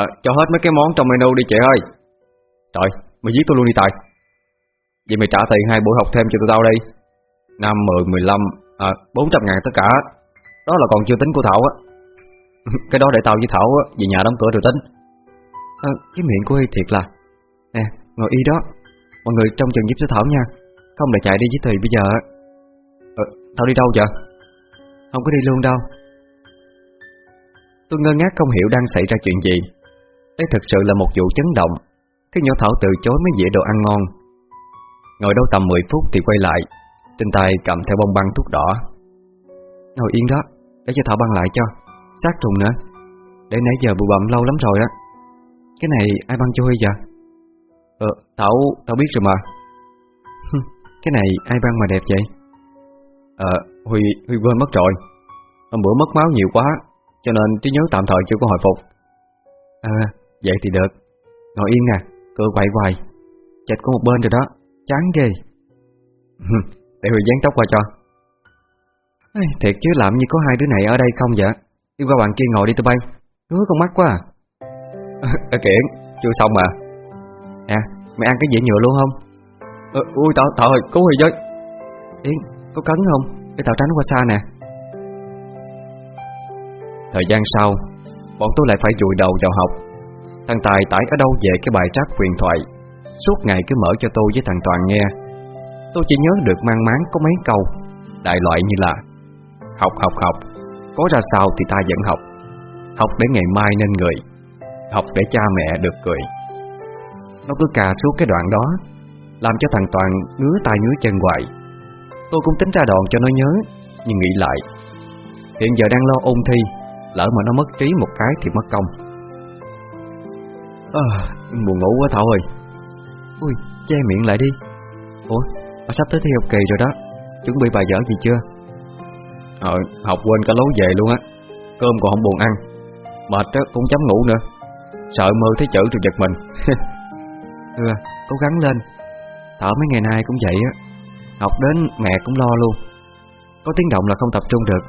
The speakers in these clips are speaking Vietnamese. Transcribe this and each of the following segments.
à, Cho hết mấy cái món trong menu đi chị ơi. Trời Mày giết tôi luôn đi Tài. Vậy mày trả tiền hai buổi học thêm cho tụi tao đi. 5, 10, 15 à, 400 ngàn tất cả. Đó là còn chưa tính của Thảo á. Cái đó để tao với Thảo á Về nhà đóng cửa rồi tính. À, Cái miệng của Huy thiệt là Nè ngồi y đó. Mọi người trong chừng giúp cho Thảo nha. Không để chạy đi với Thùy bây giờ à, ờ, Thảo đi đâu vậy? Không có đi luôn đâu. Tôi ngơ ngác không hiểu đang xảy ra chuyện gì. Đây thực sự là một vụ chấn động. Cái nhỏ Thảo từ chối mấy dĩa đồ ăn ngon. Ngồi đâu tầm 10 phút thì quay lại, Trên tay cầm theo bông băng thuốc đỏ. Ngồi yên đó, Để cho Thảo băng lại cho. Sát trùng nữa. Để nãy giờ bụi bậm lâu lắm rồi á. Cái này ai băng cho Huy vậy? Ờ Thảo Thảo biết rồi mà. Cái này ai băng mà đẹp vậy? Ờ Huy Huy quên mất rồi. Hôm bữa mất máu nhiều quá, Cho nên trí nhớ tạm thời chưa có hồi phục. À vậy thì được. Ngồi yên nè Cửa quậy hoài. Chạch có một bên rồi đó Chán ghê. Để Huy dán tóc qua cho. Ê, Thiệt chứ làm như có hai đứa này ở đây không vậy? Đi qua bạn kia ngồi đi tụi bay. Hứa con mắt quá à. Ờ, ờ, Ê Chưa xong mà. À mày ăn cái dĩa nhựa luôn không? Ờ, Ui tao tao ơi cứu Huy với. Yến có cấn không? Để tao tránh qua xa nè. Thời gian sau Bọn tôi lại phải dùi đầu vào học. Thằng Tài tải ở đâu về cái bài trác huyền thoại? Suốt ngày cứ mở cho tôi với thằng Toàn nghe. Tôi chỉ nhớ được mang máng có mấy câu, Đại loại như là, Học học học, Có ra sao thì ta vẫn học. Học để ngày mai nên người, Học để cha mẹ được cười. Nó cứ cà suốt cái đoạn đó, Làm cho thằng Toàn ngứa tay ngứa chân hoài. Tôi cũng tính ra đoạn cho nó nhớ, Nhưng nghĩ lại, Hiện giờ đang lo ôn thi, Lỡ mà nó mất trí một cái thì mất công à, Buồn ngủ quá Thảo ơi. Ui, che miệng lại đi. Ủa, bà sắp tới thi học kỳ rồi đó. Chuẩn bị bài vở gì chưa? Ờ, học quên cả lối về luôn á. Cơm còn không buồn ăn. Mệt á, cũng chấm ngủ nữa. Sợ mơ thấy chữ rồi giật mình. Ừ, cố gắng lên. Thở mấy ngày nay cũng vậy á. Học đến mẹ cũng lo luôn. Có tiếng động là không tập trung được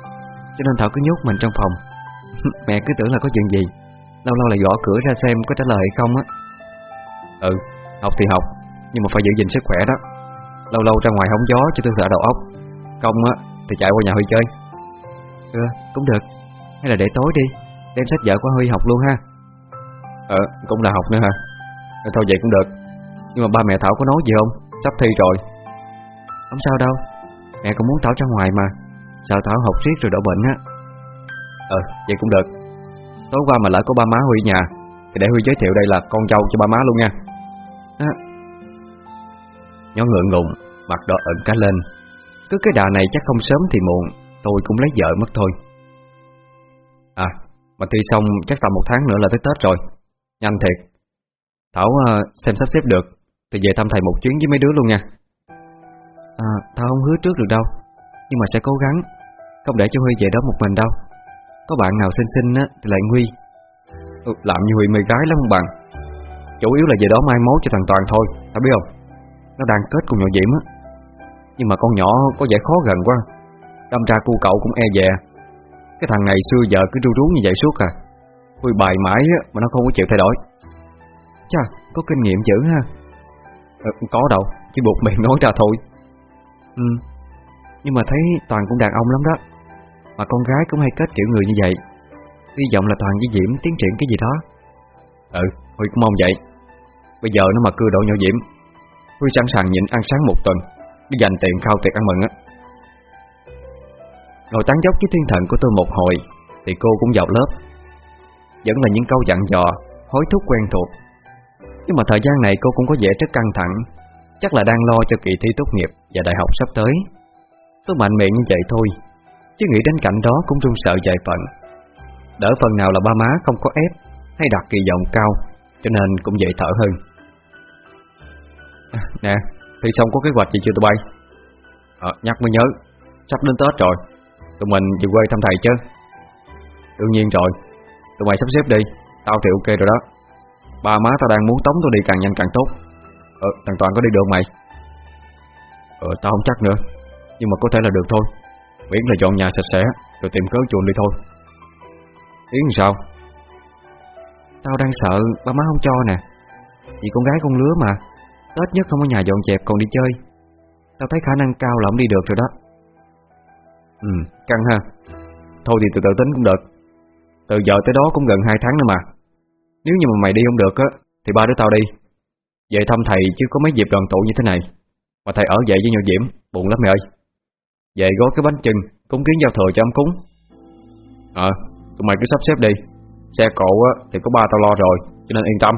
Cho nên Thảo cứ nhốt mình trong phòng. Mẹ cứ tưởng là có chuyện gì Lâu lâu lại gõ cửa ra xem có trả lời hay không á. Ừ, học thì học Nhưng mà phải giữ gìn sức khỏe đó. Lâu lâu ra ngoài hóng gió cho tôi sợ đầu óc. Không á, thì chạy qua nhà Huy chơi. Ừ, cũng được. Hay là để tối đi Đem sách vở qua Huy học luôn ha. Ờ, cũng là học nữa hả? Ừ, thôi vậy cũng được. Nhưng mà ba mẹ Thảo có nói gì không? Sắp thi rồi. Không sao đâu. Mẹ cũng muốn Thảo ra ngoài mà. Sợ Thảo học riết rồi đổ bệnh á. Ờ, vậy cũng được. Tối qua mà lỡ có ba má Huy nhà. Thì để Huy giới thiệu đây là con dâu cho ba má luôn nha. À. Nhó ngượng ngùng Mặt đỏ ẩn cả lên. Cứ cái đà này chắc không sớm thì muộn Tôi cũng lấy vợ mất thôi. À Mà thi xong chắc tầm một tháng nữa là tới Tết rồi. Nhanh thiệt. Thảo uh, xem sắp xếp được Thì về thăm thầy một chuyến với mấy đứa luôn nha. À Thảo không hứa trước được đâu Nhưng mà sẽ cố gắng. Không để cho Huy về đó một mình đâu có bạn nào xinh xinh á, thì lại nguy ừ, Làm như Huy mê gái lắm không bằng Chủ yếu là về đó mai mối cho thằng Toàn thôi Tao biết không? Nó đang kết cùng nhỏ Diễm á. Nhưng mà con nhỏ có vẻ khó gần quá. Đâm ra cu cậu cũng e dè. Cái thằng này xưa giờ cứ ru rú như vậy suốt à. Huy bài mãi á, mà nó không có chịu thay đổi. Chà, có kinh nghiệm dữ ha. Ừ, Có đâu, chỉ buộc miệng nói ra thôi. Ừ Nhưng mà thấy Toàn cũng đàn ông lắm đó. Mà con gái cũng hay kết kiểu người như vậy. Hy vọng là Toàn với Diễm tiến triển cái gì đó. Ừ, Huy cũng mong vậy. Bây giờ nó mà cưa độ nhỏ Diễm Huy sẵn sàng nhịn ăn sáng một tuần Để dành tiền khao tiệc ăn mừng á. Ngồi tán dốc với thiên thần của tôi một hồi Thì cô cũng vào lớp. Vẫn là những câu dặn dò Hối thúc quen thuộc. Nhưng mà thời gian này cô cũng có vẻ rất căng thẳng Chắc là đang lo cho kỳ thi tốt nghiệp Và đại học sắp tới. Tôi mạnh miệng như vậy thôi. Chứ nghĩ đến cảnh đó cũng run sợ vài phần. Đỡ phần nào là ba má không có ép Hay đặt kỳ vọng cao Cho nên cũng dễ thở hơn. À, nè thì xong có kế hoạch gì chưa tụi bay? À, Nhắc mới nhớ Sắp đến Tết rồi Tụi mình về quê thăm thầy chứ. Đương nhiên rồi Tụi mày sắp xếp đi Tao thì ok rồi đó. Ba má tao đang muốn tống tôi đi càng nhanh càng tốt. Ờ thằng Toàn có đi được mày? Ờ tao không chắc nữa Nhưng mà có thể là được thôi. Miễn là dọn nhà sạch sẽ Rồi tìm cớ chuồn đi thôi. Yến sao? Tao đang sợ ba má không cho nè. Vì con gái con lứa mà Tết nhất không có nhà dọn dẹp còn đi chơi. Tao thấy khả năng cao là ông đi được rồi đó. Ừ, căng ha. Thôi thì từ từ tính cũng được. Từ giờ tới đó cũng gần 2 tháng nữa mà. Nếu như mà mày đi không được á Thì ba đứa tao đi. Về thăm thầy chứ có mấy dịp đoàn tụ như thế này. Mà thầy ở vậy với nhỏ Diễm Buồn lắm mày ơi Về gói cái bánh chưng Cúng kiến giao thừa cho ấm cúng. Ờ, tụi mày cứ sắp xếp đi. Xe cộ á, thì có ba tao lo rồi Cho nên yên tâm.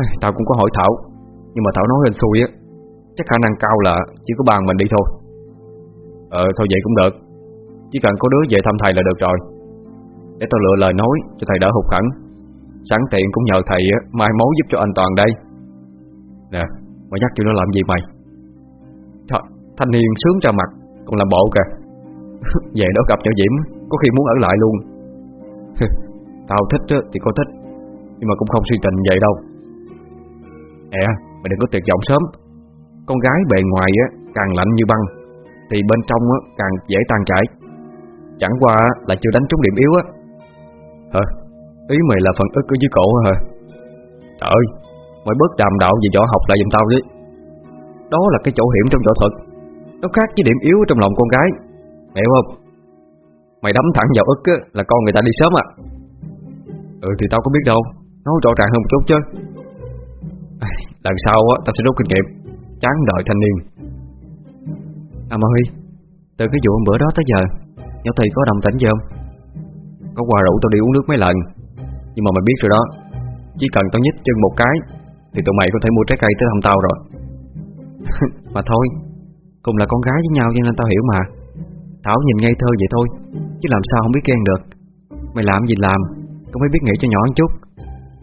À, Tao cũng có hỏi Thảo Nhưng mà Thảo nói lên xui á. Chắc khả năng cao là chỉ có bàn mình đi thôi. Ờ thôi vậy cũng được. Chỉ cần có đứa về thăm thầy là được rồi. Để tao lựa lời nói cho thầy đỡ hụt hẳn. Sẵn tiện cũng nhờ thầy mai mối giúp cho anh Toàn đây. Nè Mày nhắc chuyện nó làm gì mày? Th Thanh niên sướng ra mặt, Còn làm bộ kìa. Về đó gặp nhỏ Diễm, Có khi muốn ở lại luôn. Tao thích thì có thích, Nhưng mà cũng không suy tình vậy đâu. Ê, Mày đừng có tuyệt vọng sớm. Con gái bề ngoài á, càng lạnh như băng, Thì bên trong á, càng dễ tan chảy. Chẳng qua là chưa đánh trúng điểm yếu á. Hả? Ý mày là phần ức ở dưới cổ hả? Trời ơi, Mày bớt đàm đạo về võ học lại giùm tao đi. Đó là cái chỗ hiểm trong võ thuật. Nó khác với điểm yếu trong lòng con gái. Hiểu không? Mày đấm thẳng vào ức á, là con người ta đi sớm à. Ừ thì tao có biết đâu. Nói rõ ràng hơn một chút chứ. Lần sau á, tao sẽ rút kinh nghiệm. Chán đợi thanh niên. À mà Huy Từ cái vụ hôm bữa đó tới giờ Nhỏ Thùy có đồng tỉnh gì không? Có qua rủ tao đi uống nước mấy lần. Nhưng mà mày biết rồi đó Chỉ cần tao nhích chân một cái Thì tụi mày có thể mua trái cây tới thăm tao rồi. Mà thôi Cùng là con gái với nhau cho nên tao hiểu mà. Thảo nhìn ngây thơ vậy thôi Chứ làm sao không biết ghen được. Mày làm gì làm Cũng phải biết nghĩ cho nhỏ một chút.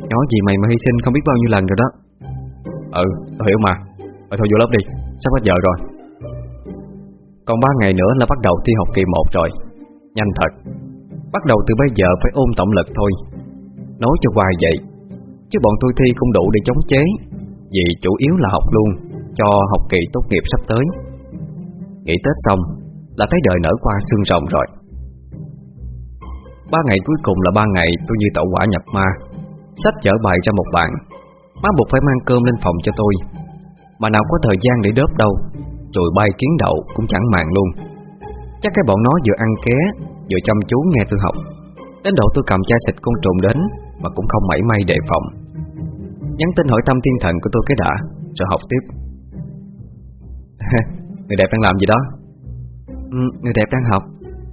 Nhỏ gì mày mà hy sinh không biết bao nhiêu lần rồi đó. Ừ, tao hiểu mà. Rồi thôi vô lớp đi, sắp hết giờ rồi. Còn 3 ngày nữa là bắt đầu thi học kỳ 1 rồi. Nhanh thật. Bắt đầu từ bây giờ phải ôm tổng lực thôi. Nói cho hoài vậy Chứ bọn tôi thi cũng đủ để chống chế. Vì chủ yếu là học luôn Cho học kỳ tốt nghiệp sắp tới. Nghỉ Tết xong Là thấy đời nở qua xương rồng rồi. Ba ngày cuối cùng là ba ngày tôi như tẩu quả nhập ma. Sách chở bài ra một bàn. Má buộc phải mang cơm lên phòng cho tôi. Mà nào có thời gian để đớp đâu Rồi bay kiến đậu cũng chẳng màng luôn. Chắc cái bọn nó vừa ăn ké, Vừa chăm chú nghe tôi học. Đến độ tôi cầm chai xịt côn trùng đến Mà cũng không mảy may đề phòng. Nhắn tin hỏi thăm thiên thần của tôi cái đã Rồi học tiếp. Người đẹp đang làm gì đó? Ừ, Người đẹp đang học.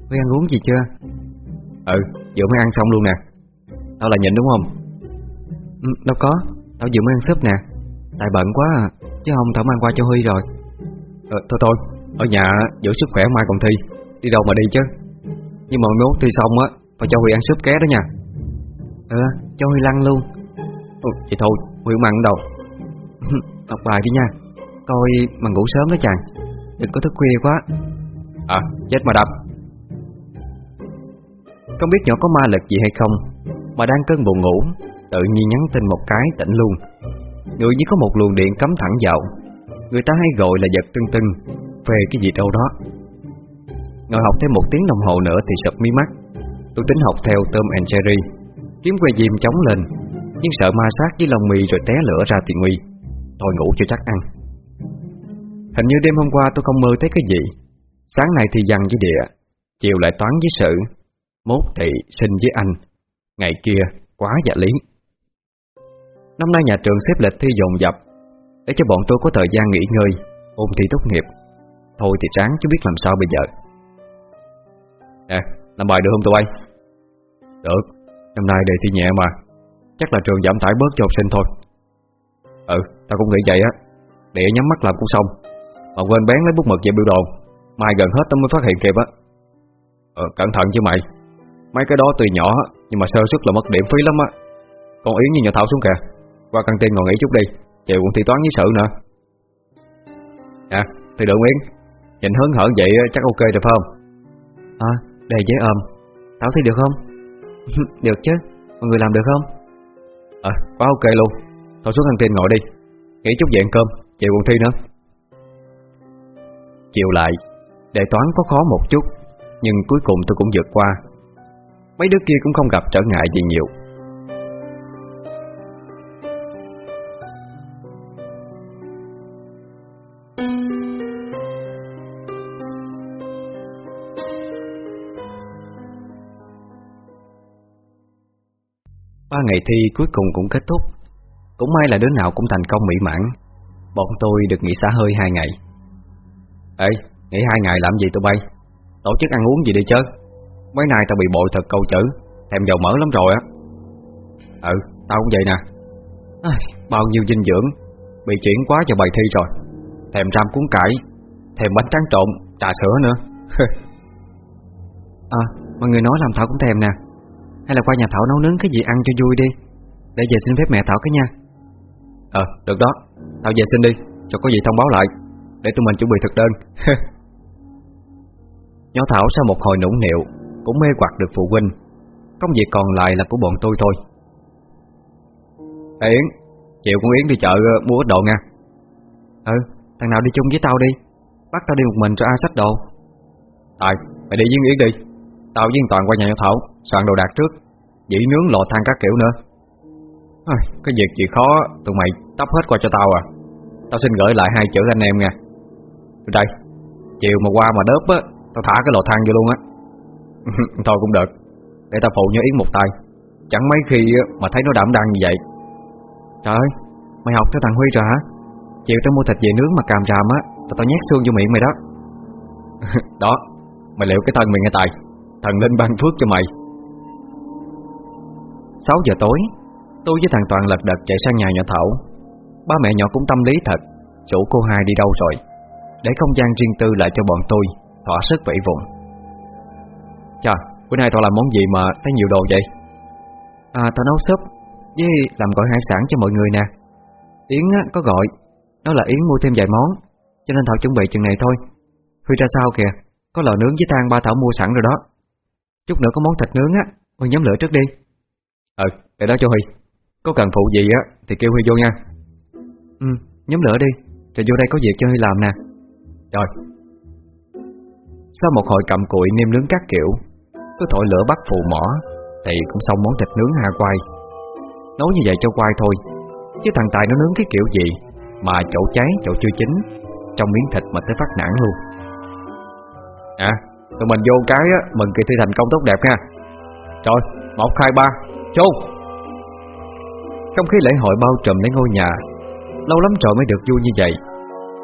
Huy ăn uống gì chưa? Ừ vừa mới ăn xong luôn nè. Tao là nhịn đúng không? Ừ, Đâu có. Tao vừa mới ăn súp nè. Tại bận quá à. Chứ không tao mang qua cho Huy rồi. Ờ, Thôi thôi. Ở nhà giữ sức khỏe mai còn thi. Đi đâu mà đi chứ? Nhưng mà mốt thi xong á Phải cho Huy ăn súp ké đó nha. Ừ cho Huy lăn luôn. Ừ, Vậy thôi. Huy không ăn đâu. Học bài đi nha. Coi mà ngủ sớm đó chàng Đừng có thức khuya quá. À chết mà đập. Không biết nhỏ có ma lực gì hay không Mà đang cơn buồn ngủ Tự nhiên nhắn tin một cái tỉnh luôn. Người như có một luồng điện cắm thẳng vào. Người ta hay gọi là giật tưng tưng Về cái gì đâu đó. Ngồi học thêm một tiếng đồng hồ nữa thì sụp mi mắt. Tôi tính học theo Tom and Jerry. Kiếm que diêm chống lên. Nhưng sợ ma sát với lòng mì rồi té lửa ra thì nguy Thôi ngủ cho chắc ăn Hình như đêm hôm qua tôi không mơ thấy cái gì. Sáng nay thì dằn với địa Chiều lại toán với sự. Mốt thì sinh với anh. Ngày kia quá dạ lý. Năm nay nhà trường xếp lịch thi dồn dập Để cho bọn tôi có thời gian nghỉ ngơi Ôn thi tốt nghiệp. Thôi thì ráng chứ biết làm sao bây giờ. Nè, làm bài được không tụi bay? Được, năm nay đề thi nhẹ mà. Chắc là trường giảm tải bớt cho học sinh thôi. Ừ, tao cũng nghĩ vậy á. Để nhắm mắt làm cũng xong. Mà quên bén lấy bút mực về biểu đồ. Mai gần hết tao mới phát hiện kịp á Ờ, cẩn thận chứ mày. Mấy cái đó tuy nhỏ Nhưng mà sơ suất là mất điểm phí lắm á. Con Yến như nhỏ Thảo xuống kìa. Qua căng tin ngồi nghỉ chút đi. Chiều còn thi toán với sự nữa. À, thì được Yến. Nhìn hớn hở vậy chắc ok rồi phải không? À, đề dễ ôm. Thảo thi được không? được chứ. Mọi người làm được không? À, quá ok luôn. Thôi xuống căng tin ngồi đi. Nghỉ chút về ăn cơm. Chiều còn thi nữa Chiều lại Đề toán có khó một chút, Nhưng cuối cùng tôi cũng vượt qua. Mấy đứa kia cũng không gặp trở ngại gì nhiều. Ba ngày thi cuối cùng cũng kết thúc. Cũng may là đứa nào cũng thành công mỹ mãn. Bọn tôi được nghỉ xã hơi hai ngày. Ê, nghỉ hai ngày làm gì tụi bay? Tổ chức ăn uống gì đi chứ? Mấy nay tao bị bội thật câu chữ Thèm dầu mỡ lắm rồi á. Ừ, tao cũng vậy nè. À, Bao nhiêu dinh dưỡng Bị chuyển quá cho bài thi rồi. Thèm ram cuốn cải Thèm bánh tráng trộn, trà sữa nữa. À, mọi người nói làm Thảo cũng thèm nè. Hay là qua nhà Thảo nấu nướng cái gì ăn cho vui đi. Để về xin phép mẹ Thảo cái nha. Ờ, được đó. Tao về xin đi, cho có gì thông báo lại để tụi mình chuẩn bị thực đơn. Nhỏ Thảo sau một hồi nũng nịu Cũng mê hoặc được phụ huynh. Công việc còn lại là của bọn tôi thôi. Yến Chiều con Yến đi chợ ờ, mua ít đồ nha. Ừ, thằng nào đi chung với tao đi. Bắt tao đi một mình cho ai sách đồ. Tại mày đi với Yến đi. Tao với Toàn qua nhà nhỏ Thảo Soạn đồ đạc trước. Dĩ nướng lò than các kiểu nữa. À, Cái việc gì khó Tụi mày tấp hết qua cho tao à. Tao xin gửi lại hai chữ anh em nha. Đây, Chiều mà qua mà đớp á, Tao thả cái lò than vô luôn á. Thôi cũng được, Để tao phụ nhớ Yến một tay. Chẳng mấy khi mà thấy nó đảm đang như vậy. Trời ơi, Mày học theo thằng Huy rồi hả? Chiều tao mua thịt về nướng mà càm ràm á, Tao tao nhét xương vô miệng mày đó. Đó, Mày liệu cái thân mày nghe tài. Thần linh ban phước cho mày. 6 giờ tối, Tôi với thằng Toàn lật đật chạy sang nhà nhỏ Thảo. Ba mẹ nhỏ cũng tâm lý thật. Chủ cô hai đi đâu rồi? Để không gian riêng tư lại cho bọn tôi Thỏa sức vẫy vùng Chà, bữa nay tao làm món gì mà thấy nhiều đồ vậy? À, tao nấu súp Với làm gọi hải sản cho mọi người nè. Yến á, có gọi. Nó là Yến mua thêm vài món Cho nên Thảo chuẩn bị chừng này thôi. Huy ra sao kìa? Có lò nướng với than ba Thảo mua sẵn rồi đó. Chút nữa có món thịt nướng á Huy nhóm lửa trước đi. Ừ, để đó cho Huy. Có cần phụ gì á thì kêu Huy vô nha. Ừ, nhóm lửa đi Rồi vô đây có việc cho Huy làm nè. Rồi. Sau một hồi cầm cụi nêm nướng các kiểu tôi thổi lửa bắt phụ mỏ Thì cũng xong món thịt nướng hà quay. Nấu như vậy cho quay thôi Chứ thằng Tài nó nướng cái kiểu gì Mà chỗ cháy chỗ chưa chín Trong miếng thịt mà tới phát nản luôn. À Tụi mình vô cái á, mừng kỳ thi thành công tốt đẹp nha Rồi một hai ba Chôn Không khí lễ hội bao trùm lấy ngôi nhà Lâu lắm rồi mới được vui như vậy.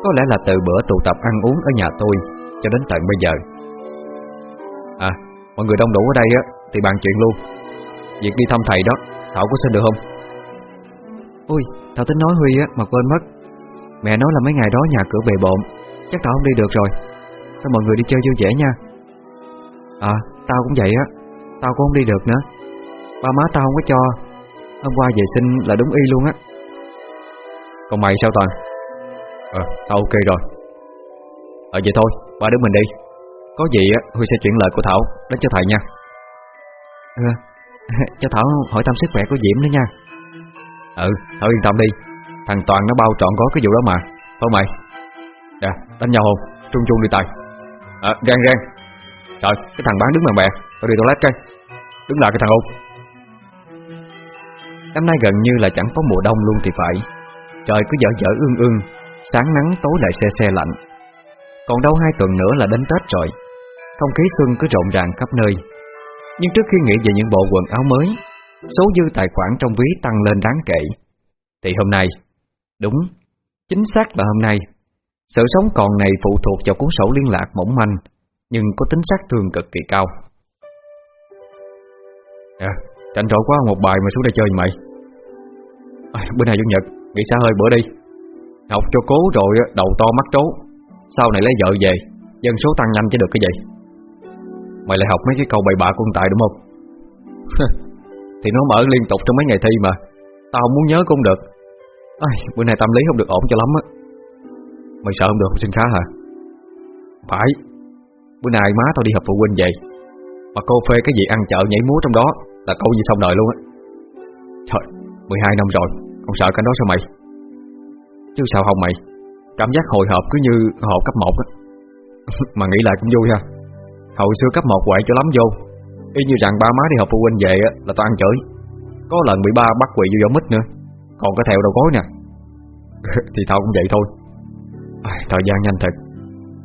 Có lẽ là từ bữa tụ tập ăn uống ở nhà tôi Cho đến tận bây giờ. À Mọi người đông đủ ở đây á Thì bàn chuyện luôn. Việc đi thăm thầy đó Thảo có xin được không? Ui Thảo tính nói Huy á mà quên mất. Mẹ nói là mấy ngày đó nhà cửa bề bộn Chắc Thảo không đi được rồi. Thôi mọi người đi chơi vui vẻ nha. À tao cũng vậy á Tao cũng không đi được nữa. Ba má tao không có cho. Hôm qua về sinh là đúng y luôn á. Còn mày sao Toàn Ờ, à, ok rồi. Ờ vậy thôi ba đứa mình đi. Có gì Huy sẽ chuyển lời của Thảo Đến cho thầy nha. Ừ Cho Thảo hỏi thăm sức khỏe của Diễm nữa nha. Ừ Thảo yên tâm đi. Thằng Toàn nó bao trọn gói cái vụ đó mà. Thôi mày. Dạ, đánh nhau không Trung trung đi tài. Ờ, à gan gan Trời cái thằng bán đứng bàn bè. Tao đi toilet cái. Đứng lại cái thằng ôn Năm nay gần như là chẳng có mùa đông luôn thì phải. Trời cứ dở dở ương ương. Sáng nắng tối lại xe xe lạnh. Còn đâu hai tuần nữa là đến Tết rồi. Không khí xuân cứ rộn ràng khắp nơi. Nhưng trước khi nghĩ về những bộ quần áo mới Số dư tài khoản trong ví tăng lên đáng kể. Thì hôm nay Đúng Chính xác là hôm nay Sự sống còn này phụ thuộc vào cuốn sổ liên lạc mỏng manh Nhưng có tính sát thương cực kỳ cao. À Tranh thủ quá một bài mà xuống đây chơi mày. À, Bữa nay Chủ nhật Nghỉ xa hơi bữa đi. Học cho cố rồi đầu to mắt trố Sau này lấy vợ về Dân số tăng nhanh chứ được cái gì. Mày lại học mấy cái câu bậy bạ của Tài đúng không? Thì nó mở liên tục trong mấy ngày thi mà. Tao không muốn nhớ cũng được. À, Bữa nay tâm lý không được ổn cho lắm á. Mày sợ không được học sinh khá hả? Phải. Bữa nay má tao đi học phụ huynh vậy Mà cô phê cái gì ăn chợ nhảy múa trong đó Là câu gì xong đời luôn á. Trời 12 năm rồi Không sợ cái đó sao mày? Chứ sao không mày? Cảm giác hồi hộp cứ như hộ cấp 1 á. Mà nghĩ lại cũng vui ha. Hồi xưa cấp 1 quậy cho lắm vô. Y như rằng ba má đi học phụ huynh về á, là tao ăn chửi. Có lần bị ba bắt quậy vô giỏ mít nữa. Còn có thèo đầu gối nè. Thì tao cũng vậy thôi. À, Thời gian nhanh thật.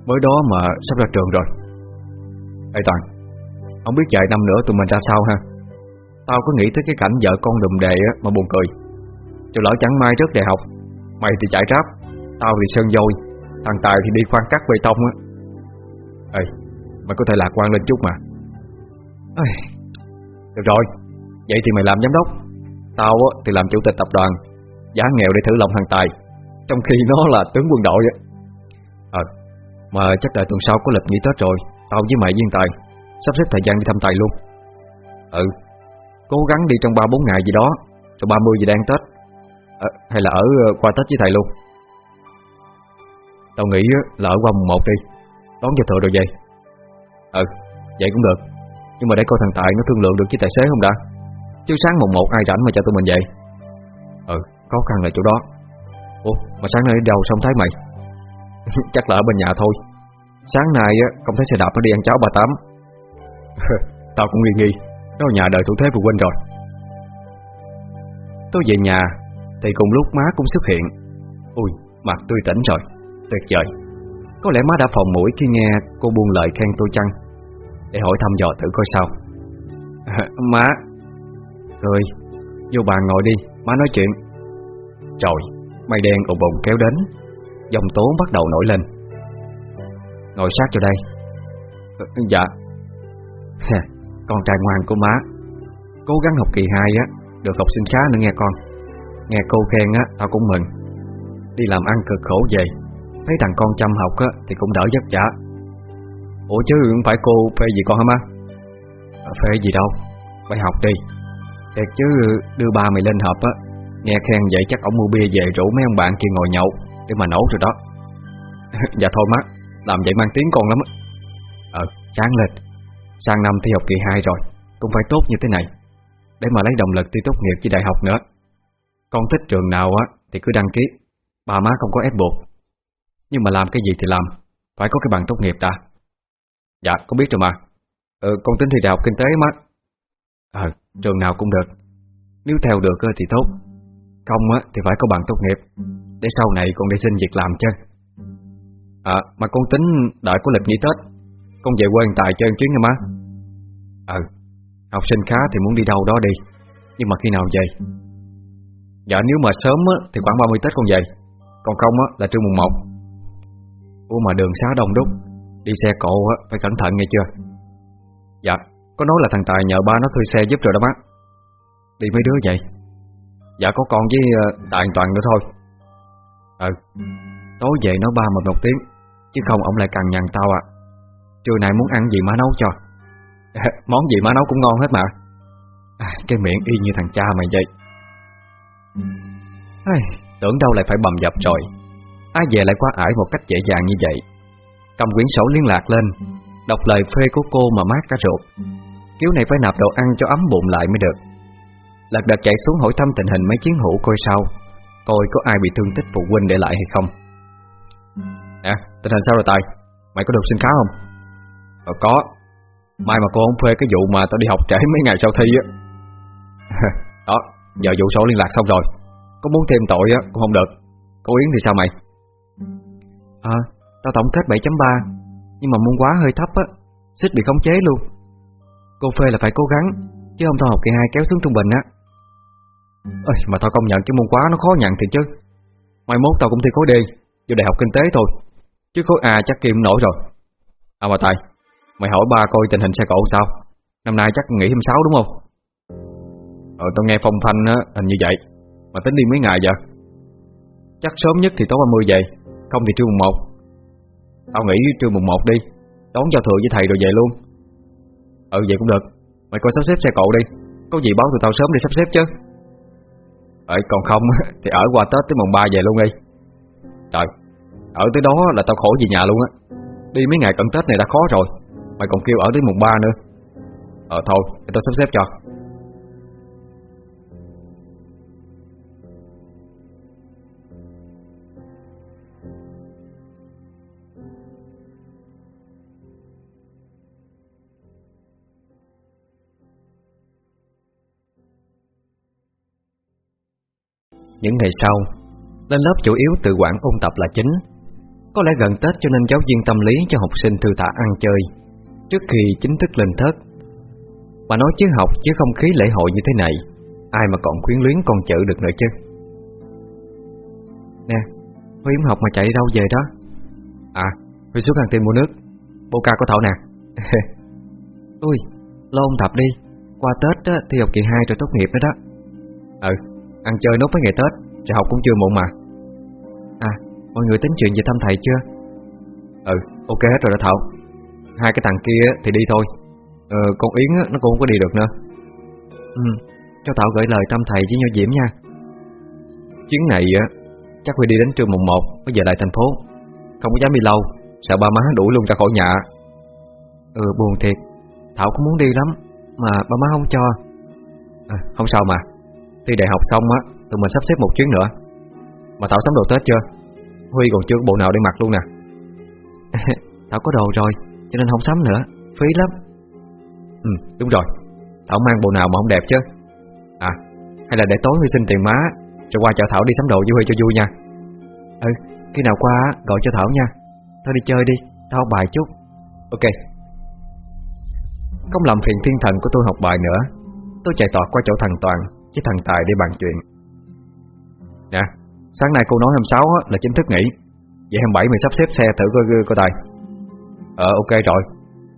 Mới đó mà sắp ra trường rồi. Ê Toàn Không biết vài năm nữa tụi mình ra sao ha? Tao có nghĩ tới cái cảnh vợ con đùm đề mà buồn cười. Cho lỡ chẳng mai rớt đại học Mày thì chạy ráp Tao thì sơn dôi Thằng Tài thì đi khoan cắt bê tông á. Ê Mày có thể lạc quan lên chút mà. Ê, Được rồi Vậy thì mày làm giám đốc. Tao á, thì làm chủ tịch tập đoàn Giá nghèo để thử lòng thằng Tài Trong khi nó là tướng quân đội á. Ờ Mà chắc đợi tuần sau có lịch nghỉ Tết rồi Tao với mày viên Tài Sắp xếp thời gian đi thăm Tài luôn. Ừ Cố gắng đi trong 3-4 ngày gì đó Rồi 30 gì đang Tết à, Hay là ở ờ, qua Tết với thầy luôn? Tao nghĩ ờ, là ở qua mùng 1 đi. Đón cho thừa rồi về. Ừ Vậy cũng được. Nhưng mà để coi thằng Tài nó thương lượng được với tài xế không đã? Chứ sáng mùng 1 ai rảnh mà cho tụi mình về? Ừ Khó khăn là chỗ đó. Ủa mà sáng nay đi đâu xong thấy mày? Chắc là ở bên nhà thôi. Sáng nay không thấy xe đạp nó đi ăn cháo bà Tám. Tao cũng nghi nghi. Nó ở nhà đợi thủ thế vừa quên rồi. Tôi về nhà thì cùng lúc má cũng xuất hiện. Ui mặt tôi tỉnh rồi. Tuyệt vời. Có lẽ má đã phòng mũi khi nghe cô buông lời khen tôi chăng? Để hỏi thăm dò thử coi sao. Má. Cười Vô bàn ngồi đi. Má nói chuyện. Trời, Mây đen ù bùng kéo đến. Dòng tố bắt đầu nổi lên. Ngồi sát cho đây. Ừ, dạ. Con trai ngoan của má. Cố gắng học kỳ 2 á Được học sinh khá nữa nghe con. Nghe cô khen á tao cũng mừng. Đi làm ăn cực khổ về Thấy thằng con chăm học á Thì cũng đỡ vất vả. Ủa chứ không phải cô phê gì con hả má? À, Phê gì đâu Phải học đi. Thiệt chứ đưa ba mày lên họp á Nghe khen vậy chắc ông mua bia về rủ mấy ông bạn kia ngồi nhậu Để mà nấu rồi đó. Dạ thôi má Làm vậy mang tiếng con lắm á. Ờ sáng lên Sang năm thi học kỳ 2 rồi Cũng phải tốt như thế này Để mà lấy động lực thi tốt nghiệp với đại học nữa. Con thích trường nào á, Thì cứ đăng ký. Bà má không có ép buộc. Nhưng mà làm cái gì thì làm, Phải có cái bằng tốt nghiệp đã. Dạ con biết rồi mà. Ừ con tính thi đại học kinh tế má Ờ trường nào cũng được. Nếu theo được thì tốt. Không á thì phải có bằng tốt nghiệp. Để sau này con đi xin việc làm chứ. À mà con tính đợi có lịch nghỉ Tết. Con về quê tại chơi chuyến nha má. Ừ Học sinh khá thì muốn đi đâu đó đi. Nhưng mà khi nào về? Dạ nếu mà sớm á, thì khoảng 30 Tết con về Còn không á, là trưa mùng 1 Ủa mà đường xá đông đúc Đi xe cộ á, phải cẩn thận nghe chưa? Dạ Có nói là thằng Tài nhờ ba nó thuê xe giúp rồi đó má. Đi mấy đứa vậy? Dạ có con với uh, Tài Toàn nữa thôi. Ừ. Tối về nói ba mình một tiếng Chứ không ông lại càng nhằn tao à Trưa nay muốn ăn gì má nấu cho. Món gì má nấu cũng ngon hết mà. À, Cái miệng y như thằng cha mày vậy. Ai, Tưởng đâu lại phải bầm dập rồi. Ai về lại qua ải một cách dễ dàng như vậy? Cầm quyển sổ liên lạc lên Đọc lời phê của cô mà mát cả ruột. Kiểu này phải nạp đồ ăn cho ấm bụng lại mới được. Lật đật chạy xuống hỏi thăm tình hình mấy chiến hữu coi sao Coi có ai bị thương tích phụ huynh để lại hay không. Nè, tình hình sao rồi Tài? Mày có được sinh khá không? Ờ có. Mai mà cô không phê cái vụ mà tao đi học trễ mấy ngày sau thi á. Đó, giờ vụ sổ liên lạc xong rồi. Có muốn thêm tội á, cũng không được. Cô Yến thì sao mày? À, tao tổng kết 7.3 Nhưng mà môn quá hơi thấp á Xích bị khống chế luôn. Cô phê là phải cố gắng Chứ không tao học kỳ 2 kéo xuống trung bình á. Ơi, mà tao công nhận cái môn quá nó khó nhận thì chứ. Mai mốt tao cũng thi khối D Vô đại học kinh tế thôi. Chứ khối A chắc kim nổi rồi. À mà Tài Mày hỏi ba coi tình hình xe cộ sao? Năm nay chắc nghỉ 26 đúng không Ờ tao nghe phong Thanh á, Hình như vậy. Mà tính đi mấy ngày vậy? Chắc sớm nhất thì tối 30 về Không thì trưa mùng 1 Tao nghĩ trưa mùng 1 đi, Đón giao thừa với thầy rồi về luôn. Ừ vậy cũng được. Mày coi sắp xếp xe cộ đi, Có gì báo tụi tao sớm đi sắp xếp chứ. Ờ còn không Thì ở qua Tết tới mùng 3 về luôn đi. Trời, Ở tới đó là tao khổ về nhà luôn á. Đi mấy ngày cận Tết này đã khó rồi, Mày còn kêu ở tới mùng 3 nữa. Ờ thôi tao sắp xếp cho. Những ngày sau Lên lớp chủ yếu tự quản ôn tập là chính. Có lẽ gần Tết cho nên giáo viên tâm lý cho học sinh thư thả ăn chơi Trước khi chính thức lên thớt. Mà nói chứ học chứ không khí lễ hội như thế này Ai mà còn khuyến luyến con chữ được nữa chứ. Nè Huy không học mà chạy đi đâu về đó? À Huy xuống hàng tiền mua nước. Bô ca có thảo nè. Ui Lo ôn tập đi. Qua Tết á, thì học kỳ 2 rồi tốt nghiệp nữa đó. Ừ. Ăn chơi nốt với ngày Tết Trời học cũng chưa muộn mà. À Mọi người tính chuyện về thăm thầy chưa? Ừ ok hết rồi đó Thảo. Hai cái thằng kia thì đi thôi. Ờ con Yến nó cũng không có đi được nữa. Ừ Cho Thảo gửi lời thăm thầy với nho Diễm nha. Chuyến này Chắc Huy đi đến trưa mùng 1 Mới về lại thành phố. Không có dám đi lâu Sợ ba má đuổi luôn ra khỏi nhà. Ừ buồn thiệt. Thảo cũng muốn đi lắm Mà ba má không cho. À, Không sao mà. Thi đại học xong á, Tụi mình sắp xếp một chuyến nữa. Mà Thảo sắm đồ Tết chưa? Huy còn chưa có bộ nào để mặc luôn nè. Thảo có đồ rồi, Cho nên không sắm nữa. Phí lắm. Ừ đúng rồi. Thảo mang bộ nào mà không đẹp chứ? À hay là để tối Huy xin tiền má, Rồi qua chợ Thảo đi sắm đồ với Huy cho vui nha. Ừ khi nào qua gọi cho Thảo nha. Thôi đi chơi đi, Tao học bài chút. Ok. Không làm phiền thiên thần của tôi học bài nữa. Tôi chạy tọt qua chỗ thằng Toàn. Với thằng Tài để bàn chuyện. Nè, Sáng nay cô nói hôm sáu là chính thức nghỉ. Vậy hôm bảy mày sắp xếp xe thử coi coi Tài. Ờ ok rồi.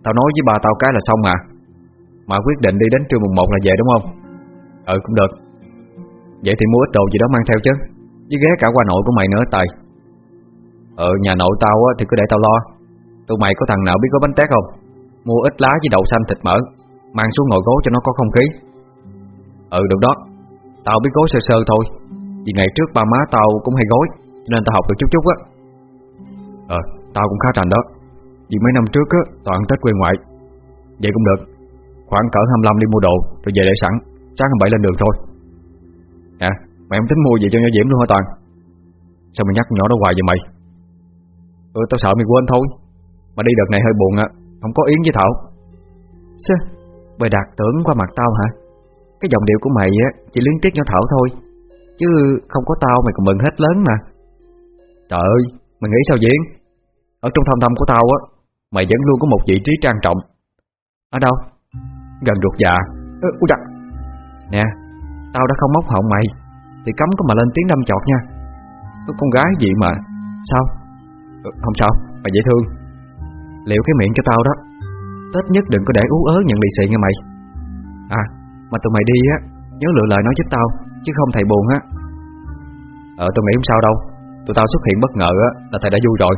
Tao nói với bà tao cái là xong mà Mà quyết định đi đến trưa mùng 1 là về đúng không? Ừ cũng được. Vậy thì mua ít đồ gì đó mang theo chứ. Chứ ghé cả qua nội của mày nữa, Tài. Ờ nhà nội tao thì cứ để tao lo. Tụi mày có thằng nào biết có bánh tét không? Mua ít lá với đậu xanh thịt mỡ, Mang xuống ngồi gối cho nó có không khí. Ừ được đó. Tao biết gối sơ sơ thôi. Vì ngày trước ba má tao cũng hay gối, Nên tao học được chút chút á. Ờ tao cũng khá rành đó. Vì mấy năm trước á toàn Tết quê ngoại. Vậy cũng được. Khoảng cỡ 25 đi mua đồ, Rồi về để sẵn. Sáng 27 lên đường thôi. Nè, mày không tính mua gì cho nhỏ Diễm luôn hả Toàn? Sao mày nhắc nhỏ đó hoài vậy mày? Ừ tao sợ mày quên thôi. Mà đi đợt này hơi buồn á, Không có Yến với Thảo. Chứ bày đạt tưởng qua mặt tao hả? Cái giọng điệu của mày á Chỉ liên tiếc nhỏ Thảo thôi. Chứ không có tao mày còn mừng hết lớn mà. Trời ơi Mày nghĩ sao Diễn Ở trong thâm thâm của tao á Mày vẫn luôn có một vị trí trang trọng. Ở đâu? Gần ruột già. Ừ, Úi đặt Nè Tao đã không móc họng mày Thì cấm có mà lên tiếng đâm chọt nha. Con gái gì mà Sao? Ừ, Không sao Mày dễ thương. Liệu cái miệng cho tao đó. Tết nhất đừng có để ú ớ nhận lì xì nha mày. À Mà tụi mày đi á Nhớ lựa lời nói giúp tao Chứ không thầy buồn á. Ờ tôi nghĩ không sao đâu. Tụi tao xuất hiện bất ngờ á Là thầy đã vui rồi.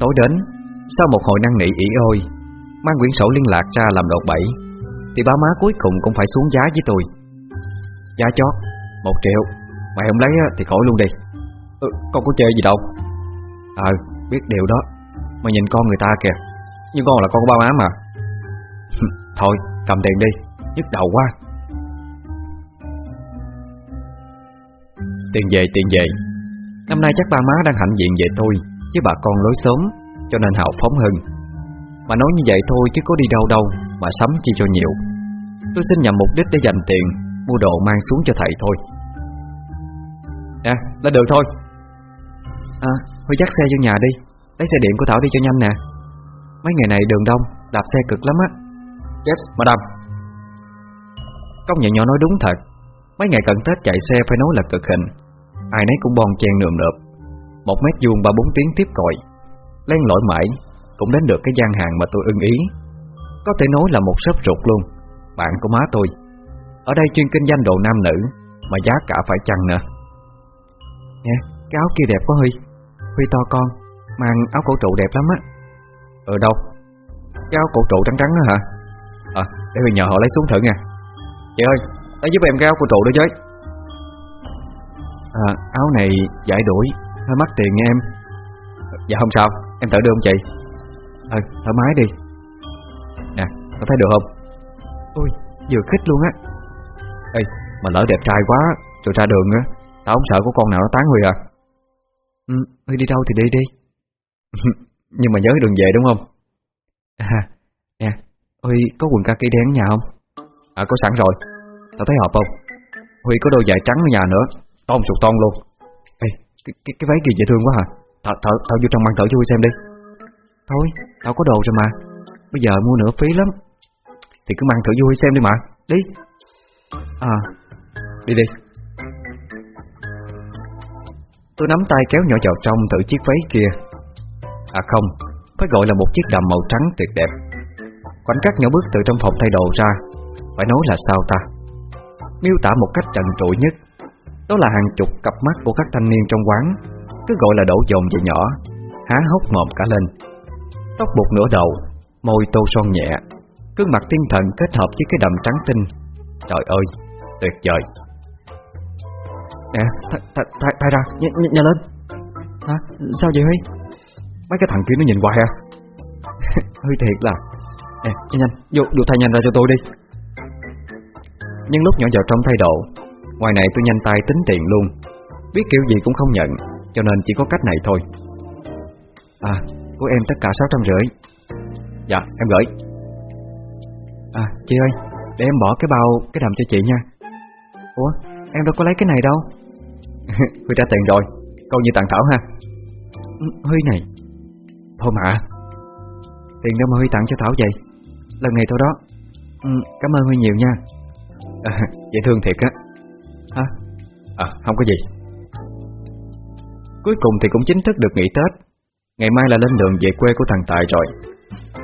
Tối đến Sau một hồi năn nỉ ỉ ôi Mang quyển sổ liên lạc ra làm đột bẫy Thì ba má cuối cùng cũng phải xuống giá với tôi. Giá chót Một triệu Mày không lấy thì khỏi luôn đi. Ừ, Con có chơi gì đâu. Ờ biết điều đó. Mà nhìn con người ta kìa Nhưng con là con của ba má mà Thôi cầm tiền đi Nhức đầu quá. Tiền về tiền về. Năm nay chắc ba má đang hạnh diện về tôi Chứ bà con lối sớm Cho nên hào phóng hơn. Mà nói như vậy thôi chứ có đi đâu đâu Mà sắm chi cho nhiều. Tôi xin nhằm mục đích để dành tiền Mua đồ mang xuống cho thầy thôi. Nè, lên đường thôi. À, Huy dắt xe vô nhà đi Lấy xe điện của Thảo đi cho nhanh nè. Mấy ngày này đường đông, đạp xe cực lắm á. Yes, madam. Công nhận nhỏ nói đúng thật. Mấy ngày cận Tết chạy xe phải nói là cực hình Ai nấy cũng bon chen nườm nượp. Một mét vuông ba bốn tiếng tiếp còi. Len lỏi mãi Cũng đến được cái gian hàng mà tôi ưng ý. Có thể nói là một shop ruột luôn. Bạn của má tôi. Ở đây chuyên kinh doanh đồ nam nữ Mà giá cả phải chăng nữa. Nè, cái áo kia đẹp quá Huy. Huy to con Mang áo cổ trụ đẹp lắm á. Ở đâu? Cái áo cổ trụ trắng trắng đó hả? À để Huy nhờ họ lấy xuống thử nha. Chị ơi lấy giúp em cái áo của trụ đó chứ À ờ, áo này giải đuổi Hơi mắc tiền nha em. Dạ không sao, em tự đưa ông chị. Thôi thoải mái đi. Nè, có thấy được không? Ui vừa khích luôn á. Ê, mà lỡ đẹp trai quá, Rồi ra đường á, Tao không sợ có con nào nó tán Huy à. Ừ Huy đi đâu thì đi đi. Nhưng mà nhớ đường về đúng không? À Huy có quần kaki đen ở nhà không? À có sẵn rồi. Tao thấy hợp không? Huy có đôi giày trắng ở nhà nữa. Ton sụt ton luôn. Ê cái, cái, cái váy kia dễ thương quá hả? Thở thợ, thợ vô trong băng thử cho Huy xem đi. Thôi Tao có đồ rồi mà. Bây giờ mua nữa phí lắm. Thì cứ mang thử vô Huy xem đi mà. Đi. À Đi đi. Tôi nắm tay kéo nhỏ vào trong thử chiếc váy kia. À không. Phải gọi là một chiếc đầm màu trắng tuyệt đẹp. Khoảnh khắc nhỏ bước từ trong phòng thay đồ ra. Phải nói là sao ta? Miêu tả một cách trần trụi nhất Đó là hàng chục cặp mắt của các thanh niên trong quán Cứ gọi là đổ dồn về nhỏ Há hốc mồm cả lên. Tóc buộc nửa đầu Môi tô son nhẹ Cương mặt tinh thần kết hợp với cái đầm trắng tinh. Trời ơi, tuyệt vời. Nè, thay ra, nhanh lên. Hả, sao vậy Huy? Mấy cái thằng kia nó nhìn hoài à. Huy thiệt là. Nè, nhanh nhanh, vô, vô thay nhanh ra cho tôi đi. Nhưng lúc nhỏ vào trong thay đồ Ngoài này tôi nhanh tay tính tiền luôn. Biết kiểu gì cũng không nhận Cho nên chỉ có cách này thôi. À, của em tất cả sáu trăm rưỡi. Dạ, em gửi. À, chị ơi Để em bỏ cái bao, cái đầm cho chị nha. Ủa, em đâu có lấy cái này đâu. Huy trả tiền rồi Coi như tặng Thảo ha. Ừ, Huy này. Thôi mà. Tiền đâu mà Huy tặng cho Thảo vậy? Lần này thôi đó. Ừ, Cảm ơn Huy nhiều nha. À, Dễ thương thiệt á. Hả? À, không có gì. Cuối cùng thì cũng chính thức được nghỉ Tết. Ngày mai là lên đường về quê của thằng Tài rồi.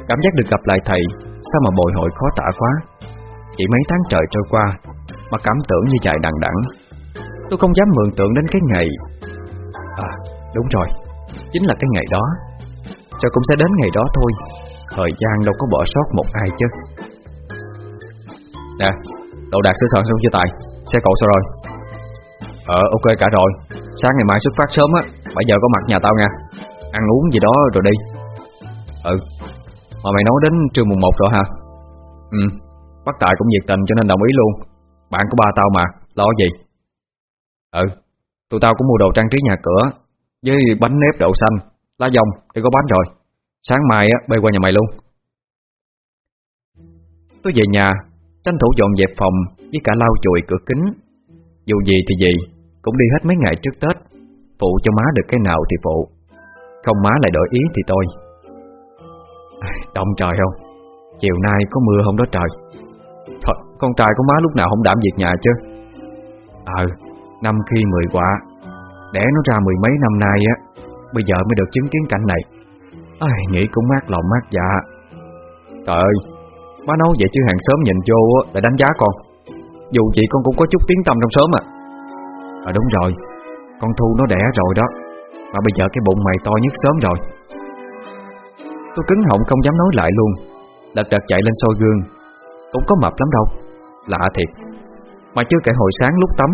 Cảm giác được gặp lại thầy Sao mà bồi hội khó tả quá. Chỉ mấy tháng trời trôi qua Mà cảm tưởng như dài đằng đẵng. Tôi không dám mường tượng đến cái ngày. À đúng rồi. Chính là cái ngày đó. Rồi cũng sẽ đến ngày đó thôi Thời gian đâu có bỏ sót một ai chứ. Nè, Đồ đạc sửa soạn xong chưa Tài? Xe cậu sao rồi? Ờ ok cả rồi. Sáng ngày mai xuất phát sớm á Bây giờ có mặt nhà tao nha. Ăn uống gì đó rồi đi. Ừ. Mà mày nói đến trường mùng 1 rồi ha. Ừ. Bác Tài cũng nhiệt tình cho nên đồng ý luôn. Bạn của ba tao mà, Lo gì? Ừ. Tụi tao cũng mua đồ trang trí nhà cửa Với bánh nếp đậu xanh, Lá dòng để có bánh rồi. Sáng mai á, bay qua nhà mày luôn. Tôi về nhà, Tranh thủ dọn dẹp phòng Với cả lau chùi cửa kính. Dù gì thì gì, Cũng đi hết mấy ngày trước Tết. Phụ cho má được cái nào thì phụ, Không má lại đổi ý thì tôi. Đông trời không? Chiều nay có mưa không đó trời. Thôi, con trai của má lúc nào không đảm việc nhà chứ? Ờ Năm khi mười quả, Đẻ nó ra mười mấy năm nay á, Bây giờ mới được chứng kiến cảnh này. Ai, Nghĩ cũng mát lòng mát dạ. Trời ơi Má nói vậy chứ hàng xóm nhìn vô lại đánh giá con. Dù chị con cũng có chút tiếng tâm trong sớm à. À đúng rồi Con Thu nó đẻ rồi đó. Mà bây giờ cái bụng mày to nhất sớm rồi. Tôi cứng họng không dám nói lại luôn. Lật đật chạy lên soi gương. Cũng có mập lắm đâu. Lạ thiệt. Mà chưa kể hồi sáng lúc tắm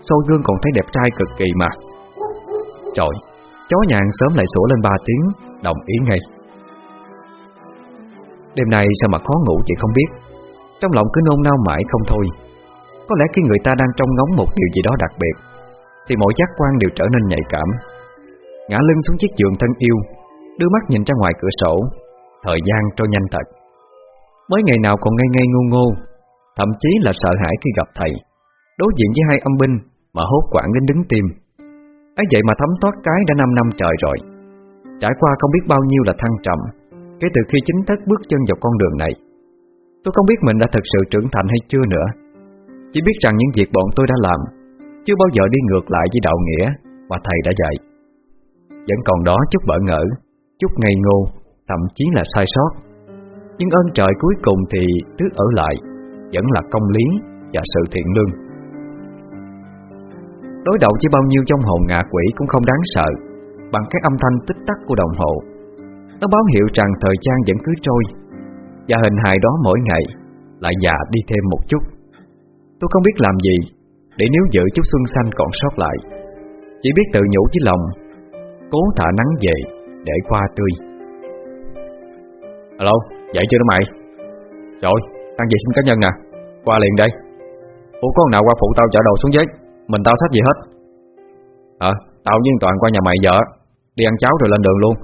Soi gương còn thấy đẹp trai cực kỳ mà. Trời Chó nhà hàng sớm lại sủa lên ba tiếng. Đồng ý ngay. Đêm nay sao mà khó ngủ chị không biết? Trong lòng cứ nôn nao mãi không thôi. Có lẽ khi người ta đang trông ngóng một điều gì đó đặc biệt, Thì mọi giác quan đều trở nên nhạy cảm. Ngã lưng xuống chiếc giường thân yêu, Đưa mắt nhìn ra ngoài cửa sổ, Thời gian trôi nhanh thật. Mới ngày nào còn ngây ngây ngu ngô, Thậm chí là sợ hãi khi gặp thầy. Đối diện với hai âm binh Mà hốt quảng đến đứng tim. Ấy vậy mà thấm thoát cái đã 5 năm trời rồi. Trải qua không biết bao nhiêu là thăng trầm, Kể từ khi chính thức bước chân vào con đường này, Tôi không biết mình đã thực sự trưởng thành hay chưa nữa. Chỉ biết rằng những việc bọn tôi đã làm Chưa bao giờ đi ngược lại với đạo nghĩa Mà thầy đã dạy. Vẫn còn đó chút bỡ ngỡ, Chút ngây ngô, Thậm chí là sai sót. Nhưng ơn trời cuối cùng thì cứ ở lại, Vẫn là công lý và sự thiện lương. Đối đầu với bao nhiêu trong hồn ngạ quỷ cũng không đáng sợ. Bằng cái âm thanh tích tắc của đồng hồ. Nó báo hiệu rằng thời gian vẫn cứ trôi Và hình hài đó mỗi ngày Lại già đi thêm một chút. Tôi không biết làm gì Để nếu giữ chút xuân xanh còn sót lại. Chỉ biết tự nhủ với lòng Cố thả nắng về Để qua tươi. Alo, dậy chưa đó mày? Rồi, tăng vệ sinh cá nhân nè Qua liền đây. Ủa có nào qua phụ tao chở đồ xuống dưới? Mình tao sách gì hết? Ờ, tao với Toàn qua nhà mày vợ Đi ăn cháo rồi lên đường luôn.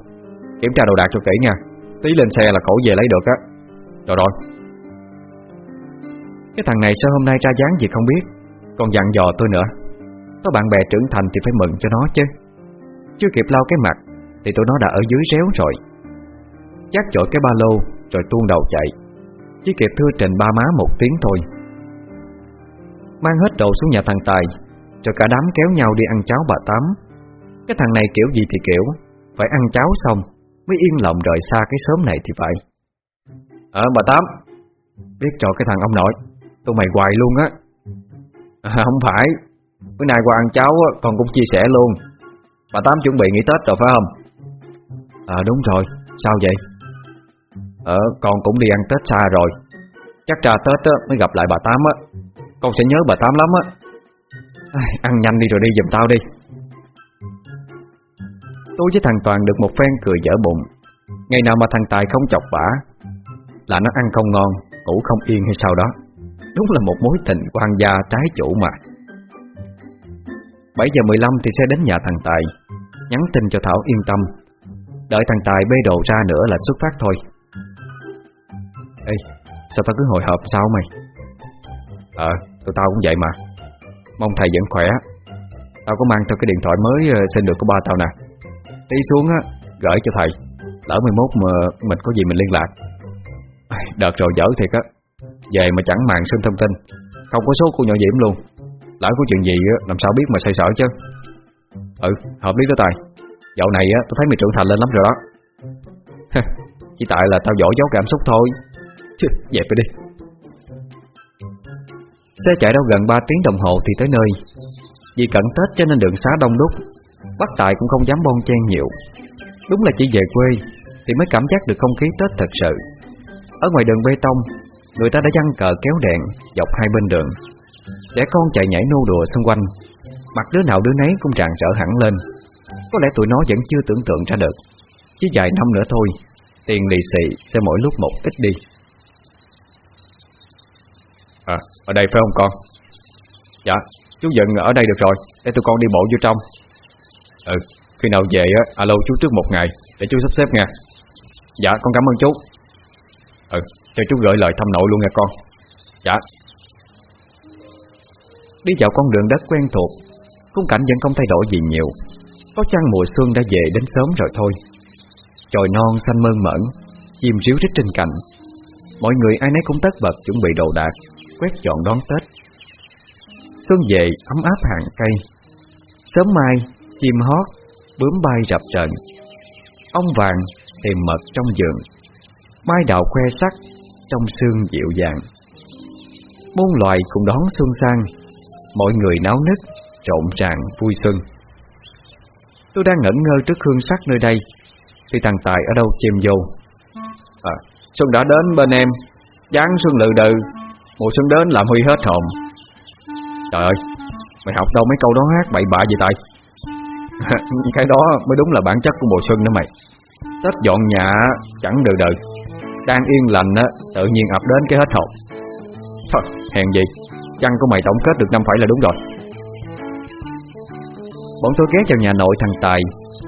Kiểm tra đồ đạc cho kỹ nha. Tí lên xe là cổ về lấy được á. Rồi rồi. Cái thằng này sao hôm nay ra dáng gì không biết? Còn dặn dò tôi nữa. Có bạn bè trưởng thành thì phải mừng cho nó chứ. Chưa kịp lau cái mặt, Thì tụi nó đã ở dưới réo rồi. Chắc chội cái ba lô, Rồi tuôn đầu chạy. Chỉ kịp thưa trình ba má một tiếng thôi. Mang hết đồ xuống nhà thằng Tài, Rồi cả đám kéo nhau đi ăn cháo bà Tám. Cái thằng này kiểu gì thì kiểu Phải ăn cháo xong Mới yên lòng rời xa cái sớm này thì phải. Ờ bà Tám. Biết cho cái thằng ông nội Tụi mày hoài luôn á. À, Không phải. Bữa nay qua ăn cháo con cũng chia sẻ luôn. Bà Tám chuẩn bị nghỉ Tết rồi phải không? À đúng rồi. Sao vậy? Ờ con cũng đi ăn Tết xa rồi. Chắc ra Tết á, mới gặp lại bà Tám á. Con sẽ nhớ bà Tám lắm á. À, Ăn nhanh đi rồi đi giùm tao đi Tôi với thằng Toàn được một phen cười dở bụng. Ngày nào mà thằng Tài không chọc bả Là nó ăn không ngon Ngủ không yên hay sao đó. Đúng là một mối tình quan gia trái chủ mà. 7 giờ 15 thì sẽ đến nhà thằng Tài Nhắn tin cho Thảo yên tâm. Đợi thằng Tài bê đồ ra nữa là xuất phát thôi. Ê, sao tao cứ hồi hộp sao mày? Ờ, tụi tao cũng vậy mà. Mong thầy vẫn khỏe. Tao có mang theo cái điện thoại mới ờ, xin được của ba tao nè. Tí xuống á, gửi cho thầy. Lỡ 11 mà mình có gì mình liên lạc. Đợt rồi dở thiệt á. Về mà chẳng màng xin thông tin. Không có số cô nhỏ Diễm luôn. Lỡ có chuyện gì á, làm sao biết mà xoay sở chứ? Ừ, hợp lý đó Tài. Dạo này á, tôi thấy mày trưởng thành lên lắm rồi đó. Chỉ tại là tao giỏi giấu cảm xúc thôi. Chứ, dẹp đi. Xe chạy đâu gần 3 tiếng đồng hồ thì tới nơi. Vì cận Tết cho nên đường xá đông đúc. Bác Tài cũng không dám bon chen nhiều. Đúng là chỉ về quê Thì mới cảm giác được không khí Tết thật sự. Ở ngoài đường bê tông Người ta đã dăng cờ kéo đèn Dọc hai bên đường. Trẻ con chạy nhảy nô đùa xung quanh Mặt đứa nào đứa nấy cũng tràn trở hẳn lên. Có lẽ tụi nó vẫn chưa tưởng tượng ra được Chỉ vài năm nữa thôi Tiền lì xì sẽ mỗi lúc một ít đi. À, ở đây phải không con? Dạ, chú dừng ở đây được rồi Để tụi con đi bộ vô trong. Ừ, khi nào về á, alo chú trước một ngày Để chú sắp xếp nha. Dạ, con cảm ơn chú. Ừ, cho chú gửi lời thăm nội luôn nha con. Dạ. Đi vào con đường đất quen thuộc Khung cảnh vẫn không thay đổi gì nhiều. Có chăng mùa xuân đã về đến sớm rồi thôi. Chồi non xanh mơn mởn Chim ríu rít trên cành. Mọi người ai nấy cũng tất bật chuẩn bị đồ đạc Quét dọn đón Tết. Xuân về ấm áp hàng cây. Sớm mai Chim hót Bướm bay rập rần Ông vàng tìm mật trong giường Mai đào khoe sắc Trong xương dịu dàng. Muôn loài cùng đón xuân sang, Mọi người náo nức Trộn tràng vui xuân. Tôi đang ngẩn ngơ trước hương sắc nơi đây. Thì thằng Tài ở đâu chìm vô? À Xuân đã đến bên em. Giáng xuân lự đừ Mùa xuân đến làm Huy hết hồn. Trời ơi, Mày học đâu mấy câu đó hát bậy bạ vậy Tài Cái đó mới đúng là bản chất của mùa xuân đó mày. Tết dọn nhà chẳng đời đời. Đang yên lành á, Tự nhiên ập đến cái hết hồn. Thôi, hèn gì. Chăn của mày tổng kết được năm phải là đúng rồi. Bọn tôi ghé vào nhà nội thằng Tài,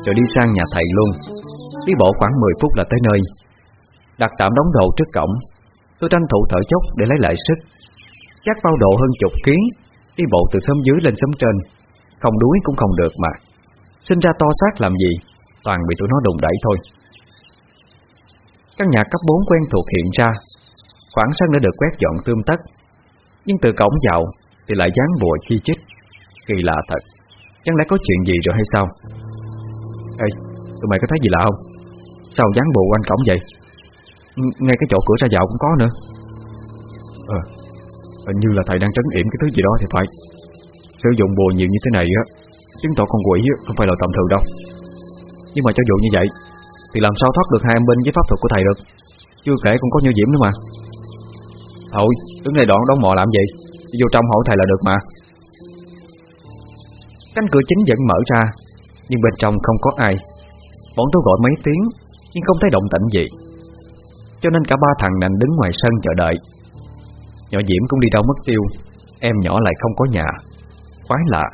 Rồi đi sang nhà thầy luôn. Đi bộ khoảng 10 phút là tới nơi. Đặt tạm đóng đồ trước cổng. Tôi tranh thủ thở chốc để lấy lại sức. Chắc bao đồ hơn chục ký. Đi bộ từ sớm dưới lên sớm trên. Không đuối cũng không được mà. Sinh ra to xác làm gì? Toàn bị tụi nó đùng đẩy thôi. Căn nhà cấp 4 quen thuộc hiện ra. Khoảng sân đã được quét dọn tươm tất. Nhưng từ cổng vào Thì lại dán bùa chi chích. Kỳ lạ thật. Chẳng lẽ có chuyện gì rồi hay sao? Ê, tụi mày có thấy gì lạ không? Sao dán bùa quanh cổng vậy? Ngay cái chỗ cửa ra vào cũng có nữa. Ờ Hình như là thầy đang trấn yểm cái thứ gì đó thì phải. Sử dụng bùa nhiều như thế này á. Chứng tỏ con quỷ không phải là tầm thường đâu. Nhưng mà cho dù như vậy, Thì làm sao thoát được hai em binh với pháp thuật của thầy được? Chưa kể còn có như diễm nữa mà. Thôi, đứng này đoạn đón mò làm gì? Đi vô trong hỏi thầy là được mà. Cánh cửa chính vẫn mở ra, Nhưng bên trong không có ai. Bọn tôi gọi mấy tiếng, Nhưng không thấy động tĩnh gì. Cho nên cả ba thằng nành đứng ngoài sân chờ đợi. Nhỏ Diễm cũng đi đâu mất tiêu, Em nhỏ lại không có nhà. Quái lạ.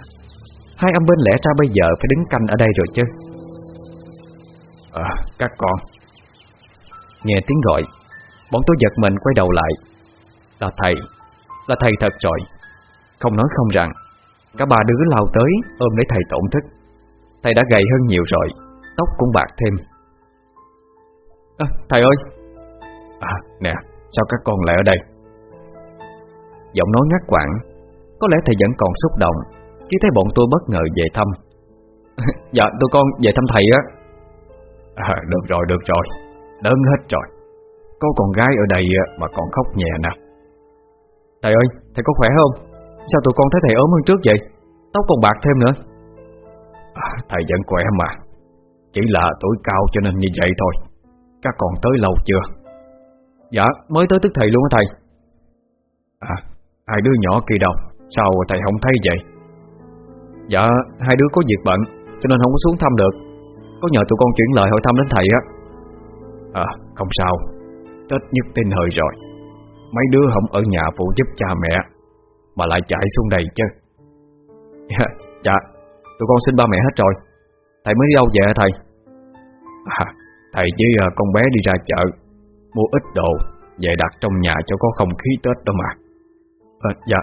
Hai âm bên lẽ ra bây giờ phải đứng canh ở đây rồi chứ. À các con. Nghe tiếng gọi Bọn tôi giật mình quay đầu lại. Là thầy Là thầy thật rồi Không nói không rằng Cả ba đứa lao tới ôm lấy thầy tổn thức Thầy đã gầy hơn nhiều rồi Tóc cũng bạc thêm. À, Thầy ơi. À nè Sao các con lại ở đây? Giọng nói ngắt quãng Có lẽ thầy vẫn còn xúc động Khi thấy bọn tôi bất ngờ về thăm. Dạ tụi con về thăm thầy á. À, Được rồi được rồi. Đớn hết rồi. Có con gái ở đây mà còn khóc nhẹ nè. Thầy ơi thầy có khỏe không? Sao tụi con thấy thầy ốm hơn trước vậy? Tóc còn bạc thêm nữa. À, Thầy vẫn khỏe mà. Chỉ là tuổi cao cho nên như vậy thôi. Các con tới lâu chưa? Dạ mới tới tức thầy luôn á thầy. À hai đứa nhỏ kia đâu? Sao thầy không thấy vậy Dạ hai đứa có việc bận Cho nên không có xuống thăm được. Có nhờ tụi con chuyển lời hỏi thăm đến thầy á. À không sao. Tết nhất tin hơi rồi. Mấy đứa không ở nhà phụ giúp cha mẹ Mà lại chạy xuống đây chứ. Dạ, dạ Tụi con xin ba mẹ hết rồi. Thầy mới đi đâu về thầy? À, Thầy với à, con bé đi ra chợ Mua ít đồ Về đặt trong nhà cho có không khí Tết đó mà. À, Dạ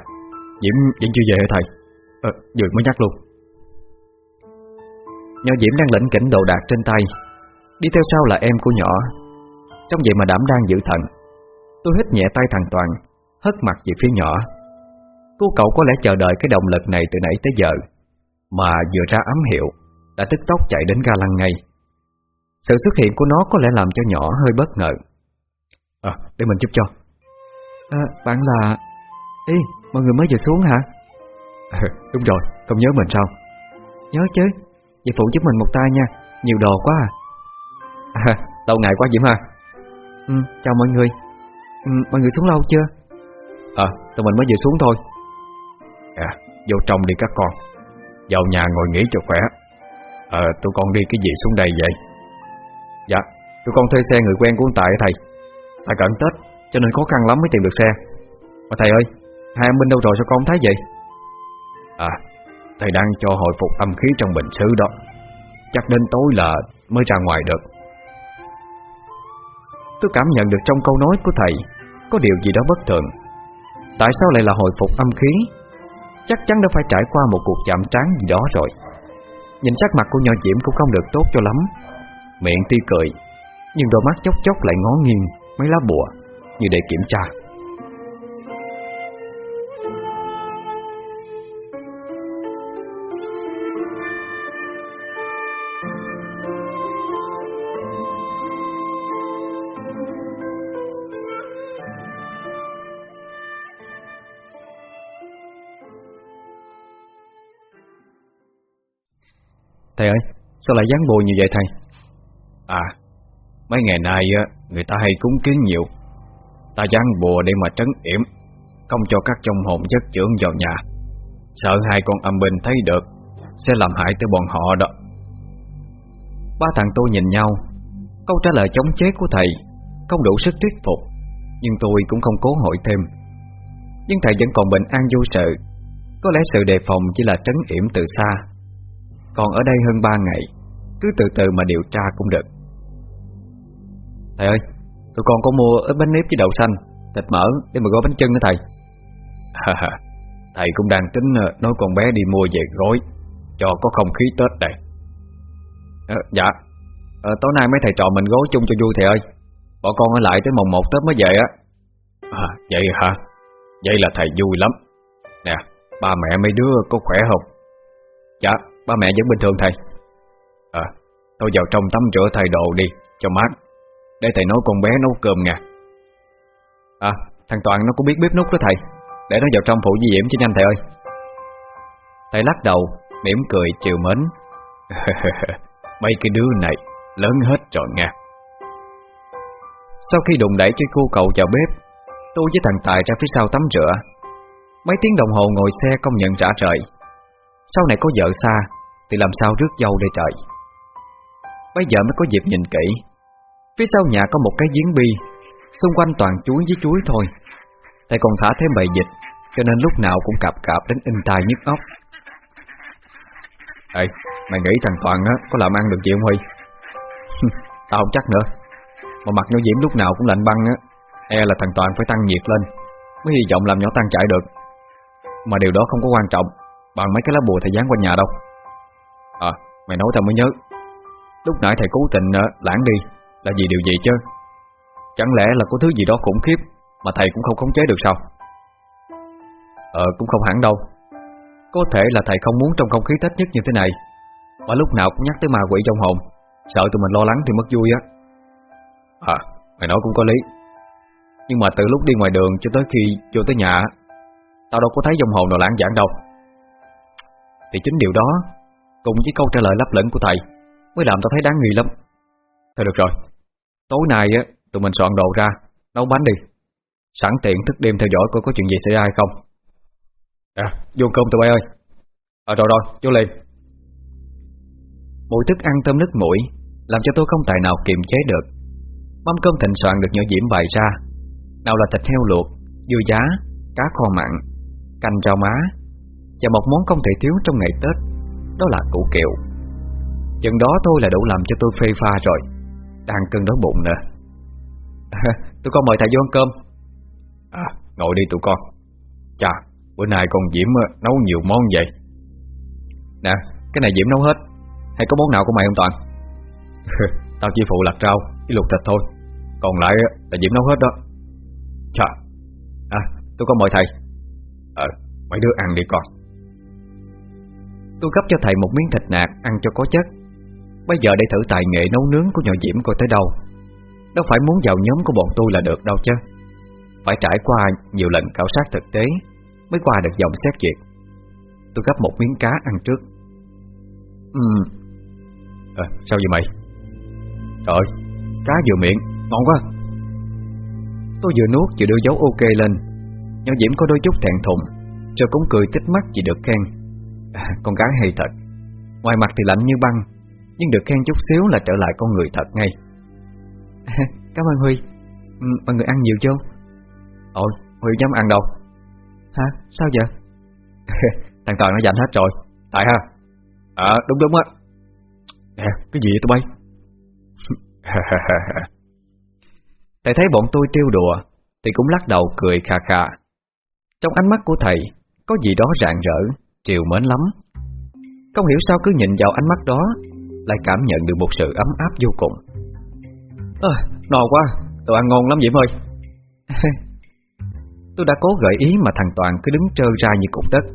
Diễm vẫn chưa về hả thầy? Ờ, Vừa mới nhắc luôn. Nhỏ Diễm đang lĩnh kỉnh đồ đạc trên tay. Đi theo sau là em của nhỏ. Trong vậy mà đảm đang giữ thận, Tôi hít nhẹ tay thằng Toàn Hất mặt về phía nhỏ. Cô cậu có lẽ chờ đợi cái động lực này từ nãy tới giờ Mà vừa ra ám hiệu Đã tức tốc chạy đến ga lăng ngay. Sự xuất hiện của nó có lẽ làm cho nhỏ hơi bất ngờ. À để mình giúp cho. À, Bạn là Ê mọi người mới vừa xuống hả? À, Đúng rồi không nhớ mình sao? Nhớ chứ Vậy phụ giúp mình một tay nha Nhiều đồ quá à, à Lâu ngày quá Diễm ha. Ừ chào mọi người. Ừ, Mọi người xuống lâu chưa? À tụi mình mới vừa xuống thôi. À vô trong đi các con. Vào nhà ngồi nghỉ cho khỏe. Ờ tụi con đi cái gì xuống đây vậy? Dạ Tụi con thuê xe người quen của ông Tài thầy. Tại cận Tết cho nên khó khăn lắm mới tìm được xe. Mà thầy ơi Hai em Minh đâu rồi sao con không thấy vậy À Thầy đang cho hồi phục âm khí trong bệnh sứ đó. Chắc đến tối là mới ra ngoài được. Tôi cảm nhận được trong câu nói của thầy Có điều gì đó bất thường. Tại sao lại là hồi phục âm khí? Chắc chắn đã phải trải qua một cuộc chạm trán gì đó rồi. Nhìn sắc mặt của nhỏ Diễm cũng không được tốt cho lắm. Miệng tuy cười, Nhưng đôi mắt chốc chốc lại ngó nghiêng Mấy lá bùa Như để kiểm tra. Thầy ơi, sao lại dán bùa như vậy thầy? À, mấy ngày nay người ta hay cúng kiến nhiều. Ta dán bùa để mà trấn yểm Không cho các trong hồn giấc trưởng vào nhà. Sợ hai con âm binh thấy được Sẽ làm hại tới bọn họ đó. Ba thằng tôi nhìn nhau Câu trả lời chống chế của thầy Không đủ sức thuyết phục Nhưng tôi cũng không cố hỏi thêm. Nhưng thầy vẫn còn bình an vô sự. Có lẽ sự đề phòng chỉ là trấn yểm từ xa còn ở đây hơn 3 ngày Cứ từ từ mà điều tra cũng được. Thầy ơi Tụi con có mua ít bánh nếp với đậu xanh Thịt mỡ để mà gói bánh chân đó thầy? Thầy cũng đang tính ờ, nói con bé đi mua về gói Cho có không khí Tết đây. À, Dạ. À, Tối nay mấy thầy trò mình gói chung cho vui thầy ơi. Bọn con ở lại tới mùng một Tết mới về á. À, Vậy hả? Vậy là thầy vui lắm. Nè ba mẹ mấy đứa có khỏe không? Dạ. Ba mẹ vẫn bình thường, thầy. À Tôi vào trong tắm rửa thay đồ đi, Cho mát. Để thầy nấu con bé nấu cơm nha À thằng Toàn nó cũng biết bếp nút đó thầy. Để nó vào trong phụ di diễm cho nhanh thầy ơi. Thầy lắc đầu, mỉm cười chiều mến. Mấy cái đứa này Lớn hết rồi nha Sau khi đụng đẩy cái cô cậu vào bếp, Tôi với thằng Tài ra phía sau tắm rửa. Mấy tiếng đồng hồ ngồi xe công nhận trả trời Sau này có vợ xa thì làm sao rước dâu đây trời? Bây giờ mới có dịp nhìn kỹ. Phía sau nhà có một cái giếng bi. Xung quanh toàn chuối với chuối thôi. Thầy còn thả thêm bầy dịch Cho nên lúc nào cũng cạp cạp đến in tai nhức óc. Ê, mày nghĩ thằng Toàn á có làm ăn được gì không Huy? Tao không chắc nữa. Mà mặt nhỏ Diễm lúc nào cũng lạnh băng á. E là thằng Toàn phải tăng nhiệt lên Mới hy vọng làm nhỏ tăng chạy được. Mà điều đó không có quan trọng. Bằng mấy cái lá bùa thầy dán quanh nhà đâu. À, mày nói tao mới nhớ. Lúc nãy thầy cố tình ờ, lãng đi Là vì điều gì chứ? Chẳng lẽ là có thứ gì đó khủng khiếp Mà thầy cũng không khống chế được sao? Ờ cũng không hẳn đâu. Có thể là thầy không muốn trong không khí Tết nhất như thế này Mà lúc nào cũng nhắc tới ma quỷ trong hồn Sợ tụi mình lo lắng thì mất vui á. À mày nói cũng có lý. Nhưng mà từ lúc đi ngoài đường cho tới khi vô tới nhà Tao đâu có thấy dòng hồn nào lãng giảng đâu. Thì chính điều đó Cùng với câu trả lời lấp lửng của thầy Mới làm tao thấy đáng nghi lắm. Thôi được rồi Tối nay á tụi mình soạn đồ ra Nấu bánh đi. Sẵn tiện thức đêm theo dõi coi có chuyện gì xảy ra hay không. À vô cơm tụi bay ơi. Ờ rồi rồi vô liền. Mùi thức ăn thơm nước mũi Làm cho tôi không tài nào kiềm chế được. Mâm cơm thịnh soạn được nhỏ diễm bày ra. Nào là thịt heo luộc Dưa giá, cá kho mặn Canh rau má Và một món không thể thiếu trong ngày Tết. Đó là củ kiệu Chừng đó thôi là đủ làm cho tôi phê pha rồi. Đang cơn đói bụng nữa Tôi con mời thầy vô ăn cơm. À ngồi đi tụi con. Chà, bữa nay con Diễm ờ, nấu nhiều món vậy? Nè, cái này Diễm nấu hết. Hay có món nào của mày không Toàn? Tao chỉ phụ lặt rau với luộc thịt thôi. Còn lại ờ, là Diễm nấu hết đó. Chà. À tôi có mời thầy. Ờ mấy đứa ăn đi con. Tôi gấp cho thầy một miếng thịt nạc Ăn cho có chất. Bây giờ để thử tài nghệ nấu nướng của nhỏ Diễm coi tới đâu. Đâu phải muốn vào nhóm của bọn tôi là được đâu chứ. Phải trải qua nhiều lần khảo sát thực tế Mới qua được dòng xét duyệt. Tôi gấp một miếng cá ăn trước. Ừ à, Sao vậy mày? Trời Cá vừa miệng Ngon quá. Tôi vừa nuốt vừa đưa dấu ok lên. Nhỏ Diễm có đôi chút thẹn thùng Rồi cũng cười tích mắt chỉ được khen à, Con gái hay thật. Ngoài mặt thì lạnh như băng Nhưng được khen chút xíu là trở lại con người thật ngay. Cảm ơn Huy. Ừ, Mọi người ăn nhiều chưa? Ôi Huy dám ăn đâu? Hả? Sao vậy? Thằng Toàn nó dành hết rồi. Tại ha? À đúng đúng á. Nè cái gì vậy tụi bay? Thầy thấy bọn tôi trêu đùa Thì cũng lắc đầu cười khà khà Trong ánh mắt của thầy Có gì đó rạng rỡ Triều mến lắm. Không hiểu sao cứ nhìn vào ánh mắt đó Lại cảm nhận được một sự ấm áp vô cùng. À, No quá Đồ ăn ngon lắm Diễm ơi Tôi đã cố gợi ý mà thằng Toàn cứ đứng trơ ra như cục đất.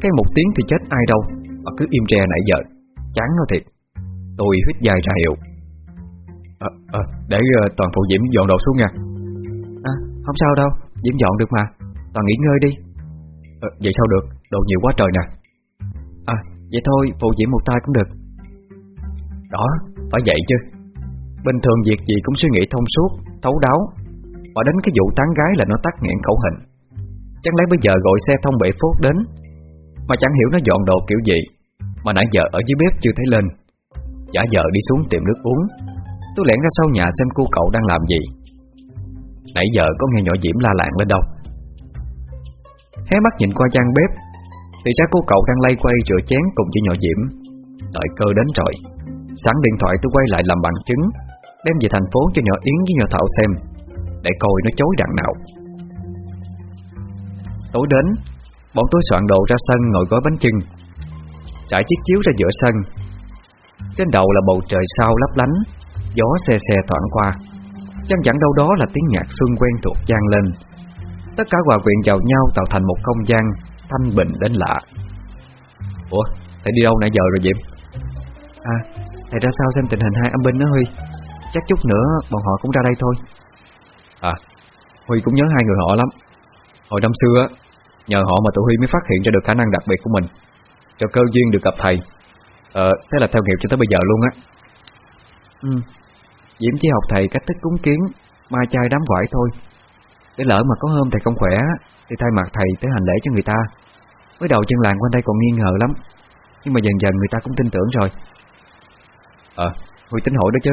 Cái một tiếng thì chết ai đâu Mà cứ im re nãy giờ Chán nó thiệt. Tôi huyết dài ra hiệu. À, à, Để uh, Toàn phụ Diễm dọn đồ xuống nha. À không sao đâu Diễm dọn được mà. Toàn nghỉ ngơi đi. À, Vậy sao được Đồ nhiều quá trời nè. À vậy thôi, phụ diễn một tay cũng được. Đó, phải vậy chứ. Bình thường việc gì cũng suy nghĩ thông suốt, Thấu đáo. Mà đến cái vụ tán gái là nó tắt nghẹn khẩu hình. Chẳng lẽ bây giờ gọi xe thông bể phốt đến? Mà chẳng hiểu nó dọn đồ kiểu gì. Mà nãy giờ ở dưới bếp chưa thấy lên. Giả vờ đi xuống tìm nước uống. Tôi lẻn ra sau nhà xem cô cậu đang làm gì. Nãy giờ có nghe nhỏ Diễm la lạng lên đâu. Hé mắt nhìn qua gian bếp. Thì ra cô cậu đang lay quay rửa chén cùng với nhỏ Diễm. Đợi cơ đến rồi. Sẵn điện thoại tôi quay lại làm bằng chứng, Đem về thành phố cho nhỏ Yến với nhỏ Thảo xem, Để coi nó chối đằng nào. Tối đến, Bọn tôi soạn đồ ra sân ngồi gói bánh chưng, Trải chiếc chiếu ra giữa sân. Trên đầu là bầu trời sao lấp lánh, Gió xe xe thoảng qua. Chăng chẳng đâu đó là tiếng nhạc xuân quen thuộc vang lên. Tất cả hòa quyện vào nhau tạo thành một không gian Thanh bình đến lạ. Ủa, thầy đi đâu nãy giờ rồi Diệm? À, thầy ra sao xem tình hình hai âm binh đó Huy? Chắc chút nữa bọn họ cũng ra đây thôi. À, Huy cũng nhớ hai người họ lắm. Hồi năm xưa Nhờ họ mà tụi Huy mới phát hiện ra được khả năng đặc biệt của mình Cho cơ duyên được gặp thầy. Ờ, thế là theo nghiệp cho tới bây giờ luôn á. Ừ. Diễm chỉ học thầy cách thức cúng kiến Mai chai đám quải thôi. Để lỡ mà có hôm thầy không khỏe Thì thay mặt thầy tới hành lễ cho người ta Mới đầu chân làng quanh đây còn nghi ngờ lắm. Nhưng mà dần dần người ta cũng tin tưởng rồi. Ờ, Huy tính hỏi đó chứ.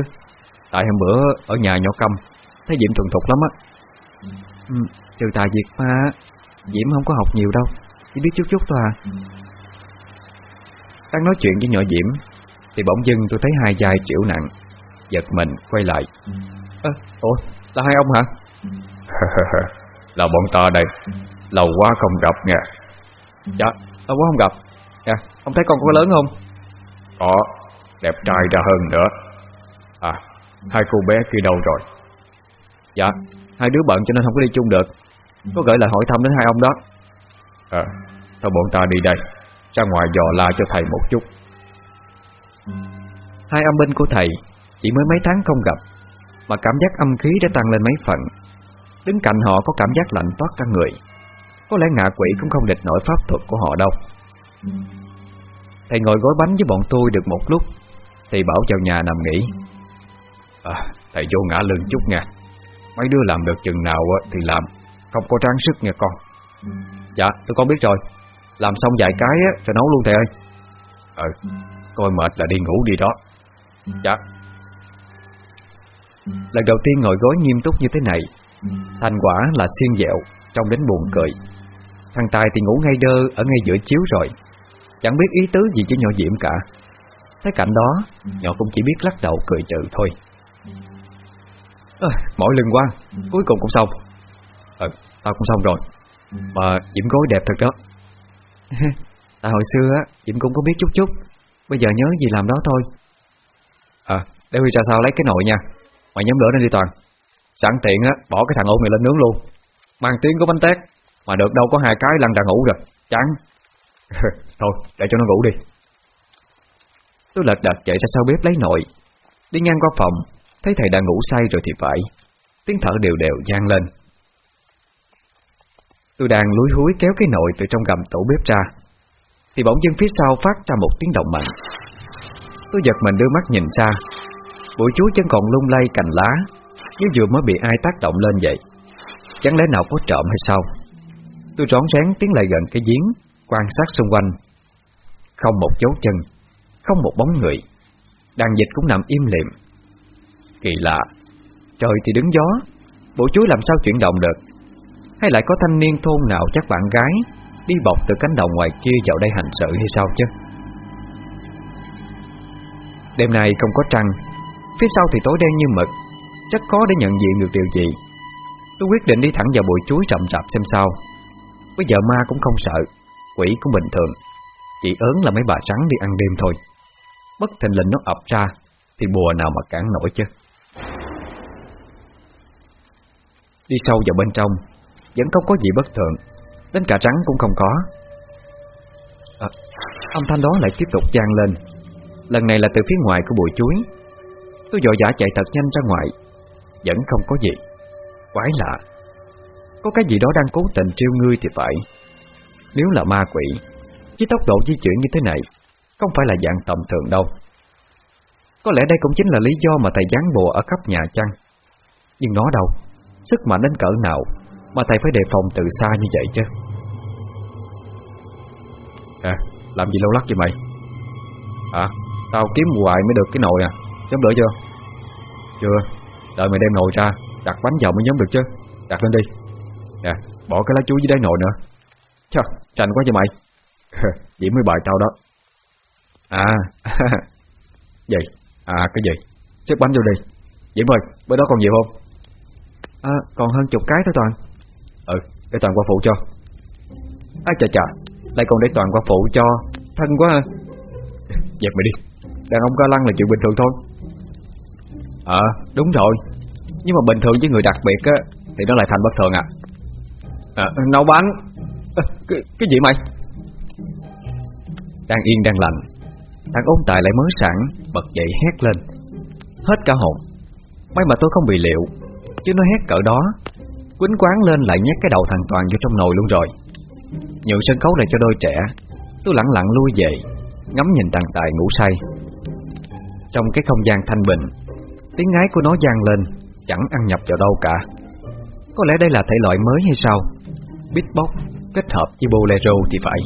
Tại hôm bữa ở nhà nhỏ cầm Thấy Diễm thuần thục lắm á. Ừ, Trừ tài việc mà Diễm không có học nhiều đâu. Chỉ biết chút chút thôi à. Đang nói chuyện với nhỏ Diễm Thì bỗng dưng tôi thấy hai vai triệu nặng Giật mình quay lại. À, Ủa là hai ông hả? Là bọn ta đây Lâu quá không gặp nha Dạ lâu quá không gặp. À, Ông thấy con có lớn không? Có Đẹp trai ra hơn nữa. À Hai cô bé kia đâu rồi? Dạ Hai đứa bận cho nên không có đi chung được. Có gửi lại hỏi thăm đến hai ông đó. À Thôi bọn ta đi đây. Ra ngoài dò la cho thầy một chút. Hai âm binh của thầy Chỉ mới mấy tháng không gặp Mà cảm giác âm khí đã tăng lên mấy phần. Đứng cạnh họ có cảm giác lạnh toát cả người có lẽ ngạ quỷ cũng không địch nổi pháp thuật của họ đâu. Thầy ngồi gói bánh với bọn tôi được một lúc. Thầy bảo vào nhà nằm nghỉ. À, Thầy vô ngã lưng chút nha. Mấy đứa làm được chừng nào thì làm. Không có tráng sức nha con. Dạ tôi con biết rồi. Làm xong vài cái rồi nấu luôn thầy ơi. Ừ Coi mệt là đi ngủ đi đó. Dạ. Lần đầu tiên ngồi gối nghiêm túc như thế này Thành quả là xiên dẹo Trong đến buồn cười. Thằng Tài thì ngủ ngay đơ ở ngay giữa chiếu rồi. Chẳng biết ý tứ gì với nhỏ Diễm cả. Thấy cảnh đó Nhỏ cũng chỉ biết lắc đầu cười trừ thôi. À, Mỗi lần qua Cuối cùng cũng xong. Ừ, tao cũng xong rồi. Mà Diễm gối đẹp thật đó. Tại hồi xưa á Diễm cũng có biết chút chút. Bây giờ nhớ gì làm đó thôi. À, để Huy ra sao lấy cái nồi nha. Mày nhắm lửa lên đi Toàn. Sẵn tiện á, bỏ cái thằng ôn này lên nướng luôn. Mang tiếng có bánh tét. Mà được đâu có hai cái lăn ra ngủ rồi Chán Thôi, để cho nó ngủ đi. Tôi lật đật chạy ra sau bếp lấy nồi. Đi ngang qua phòng Thấy thầy đang ngủ say rồi thì phải. Tiếng thở đều đều gian lên. Tôi đang lúi húi kéo cái nồi từ trong gầm tủ bếp ra. Thì bỗng dưng phía sau phát ra một tiếng động mạnh. Tôi giật mình đưa mắt nhìn ra Bụi chuối chân còn lung lay cành lá Như vừa mới bị ai tác động lên vậy. Chẳng lẽ nào có trộm hay sao? Tôi rón rén tiến lại gần cái giếng, Quan sát xung quanh. Không một dấu chân, Không một bóng người. Đàn dịch cũng nằm im lìm. Kỳ lạ, Trời thì đứng gió, Bộ chuối làm sao chuyển động được? Hay lại có thanh niên thôn nào chắc bạn gái Đi bọc từ cánh đồng ngoài kia vào đây hành sự hay sao chứ? Đêm nay không có trăng, Phía sau thì tối đen như mực. Chắc khó để nhận diện được điều gì. Tôi quyết định đi thẳng vào bụi chuối rậm rạp xem sao. Bây giờ ma cũng không sợ Quỷ cũng bình thường. Chỉ ớn là mấy bà trắng đi ăn đêm thôi. Bất thình lình nó ập ra Thì bùa nào mà cản nổi chứ? Đi sâu vào bên trong Vẫn không có gì bất thường. Đến cả trắng cũng không có. À, Âm thanh đó lại tiếp tục gian lên. Lần này là từ phía ngoài của bụi chuối. Tôi dội dã chạy thật nhanh ra ngoài Vẫn không có gì. Quái lạ. Có cái gì đó đang cố tình trêu ngươi thì phải. Nếu là ma quỷ, Với tốc độ di chuyển như thế này, Không phải là dạng tầm thường đâu. Có lẽ đây cũng chính là lý do mà thầy gián bộ ở khắp nhà chăng? Nhưng nó đâu? Sức mạnh đến cỡ nào Mà thầy phải đề phòng từ xa như vậy chứ? À Làm gì lâu lắc vậy mày? Hả? Tao kiếm hoài mới được cái nồi à. Chấm lửa chưa? Chưa. Đợi mày đem nồi ra, Đặt bánh vào mới nhóm được chứ. Đặt lên đi. Nè Bỏ cái lá chuối dưới đáy nồi nữa. Chà Tranh quá cho mày. Diễm mới bài tao đó. À Gì À cái gì? Xếp bánh vô đi. Diễm ơi Bữa đó còn nhiều không? À còn hơn chục cái thôi Toàn. Ừ để Toàn qua phụ cho. À chà chà. Lại còn để Toàn qua phụ cho. Thân quá ha. Dẹp mày đi. Đàn ông ca lăng là chuyện bình thường thôi. Ờ đúng rồi. Nhưng mà bình thường với người đặc biệt á Thì nó lại thành bất thường à, à. Nấu bánh. À, cái, cái gì mày? Đang yên đang lành. Thằng ôn tài lại mới sẵn Bật dậy hét lên. Hết cả hồn. May mà tôi không bị liệu Chứ nó hét cỡ đó. Quýnh quán lên lại nhét cái đầu thằng Toàn vô trong nồi luôn rồi. Nhượng sân khấu này cho đôi trẻ. Tôi lặng lặng lui về Ngắm nhìn thằng Tài ngủ say. Trong cái không gian thanh bình Tiếng ngái của nó gian lên Chẳng ăn nhập vào đâu cả. Có lẽ đây là thể loại mới hay sao Beatbox kết hợp với bolero thì phải.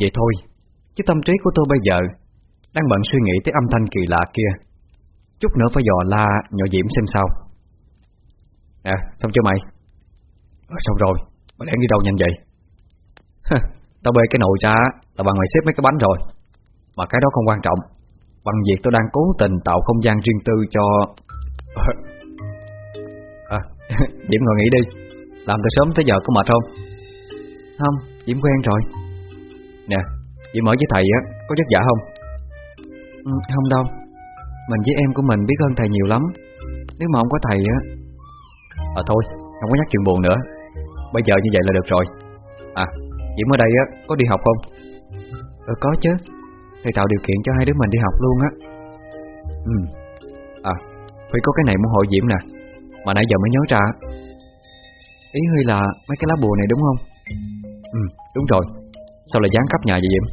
Vậy thôi. Chứ tâm trí của tôi bây giờ Đang bận suy nghĩ tới âm thanh kỳ lạ kia. Chút nữa phải dò la nhỏ Diễm xem sao. Nè, xong chưa mày? À, xong rồi, mày đang đi đâu nhanh vậy? tao bê cái nồi ra là bằng mày xếp mấy cái bánh rồi. Mà cái đó không quan trọng. Bằng việc tôi đang cố tình tạo không gian riêng tư cho... à, Diễm ngồi nghỉ đi. Làm từ sớm tới giờ có mệt không? Không, Diễm quen rồi. Nè, Diễm ở với thầy á, có vất vả không? Ừ, không đâu. Mình với em của mình biết hơn thầy nhiều lắm. Nếu mà không có thầy á. À thôi, không có nhắc chuyện buồn nữa. Bây giờ như vậy là được rồi. À, Diễm ở đây á, có đi học không? Ừ, có chứ. Thầy tạo điều kiện cho hai đứa mình đi học luôn á. Ừ. À, Huy có cái này muốn hỏi Diễm nè. Mà nãy giờ mới nhớ ra Ý Huy là mấy cái lá bùa này đúng không? Ừ, đúng rồi Sao lại dán khắp nhà vậy Diễm?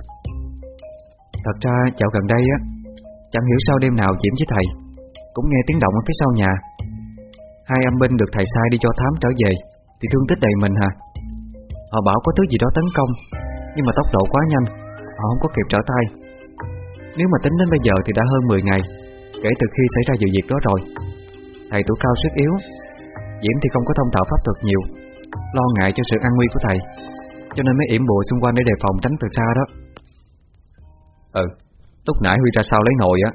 Thật ra, dạo gần đây á, Chẳng hiểu sao đêm nào Diễm với thầy Cũng nghe tiếng động ở phía sau nhà. Hai âm binh được thầy sai đi cho thám trở về, Thì thương tích đầy mình hả? Họ bảo có thứ gì đó tấn công, Nhưng mà tốc độ quá nhanh, Họ không có kịp trở tay. Nếu mà tính đến bây giờ thì đã hơn 10 ngày, Kể từ khi xảy ra vụ việc đó rồi. Thầy tuổi cao sức yếu Diễm thì không có thông thạo pháp thuật nhiều, Lo ngại cho sự an nguy của thầy. Cho nên mới yểm bộ xung quanh để đề phòng tránh từ xa đó. Ừ Lúc nãy Huy ra sau lấy nồi á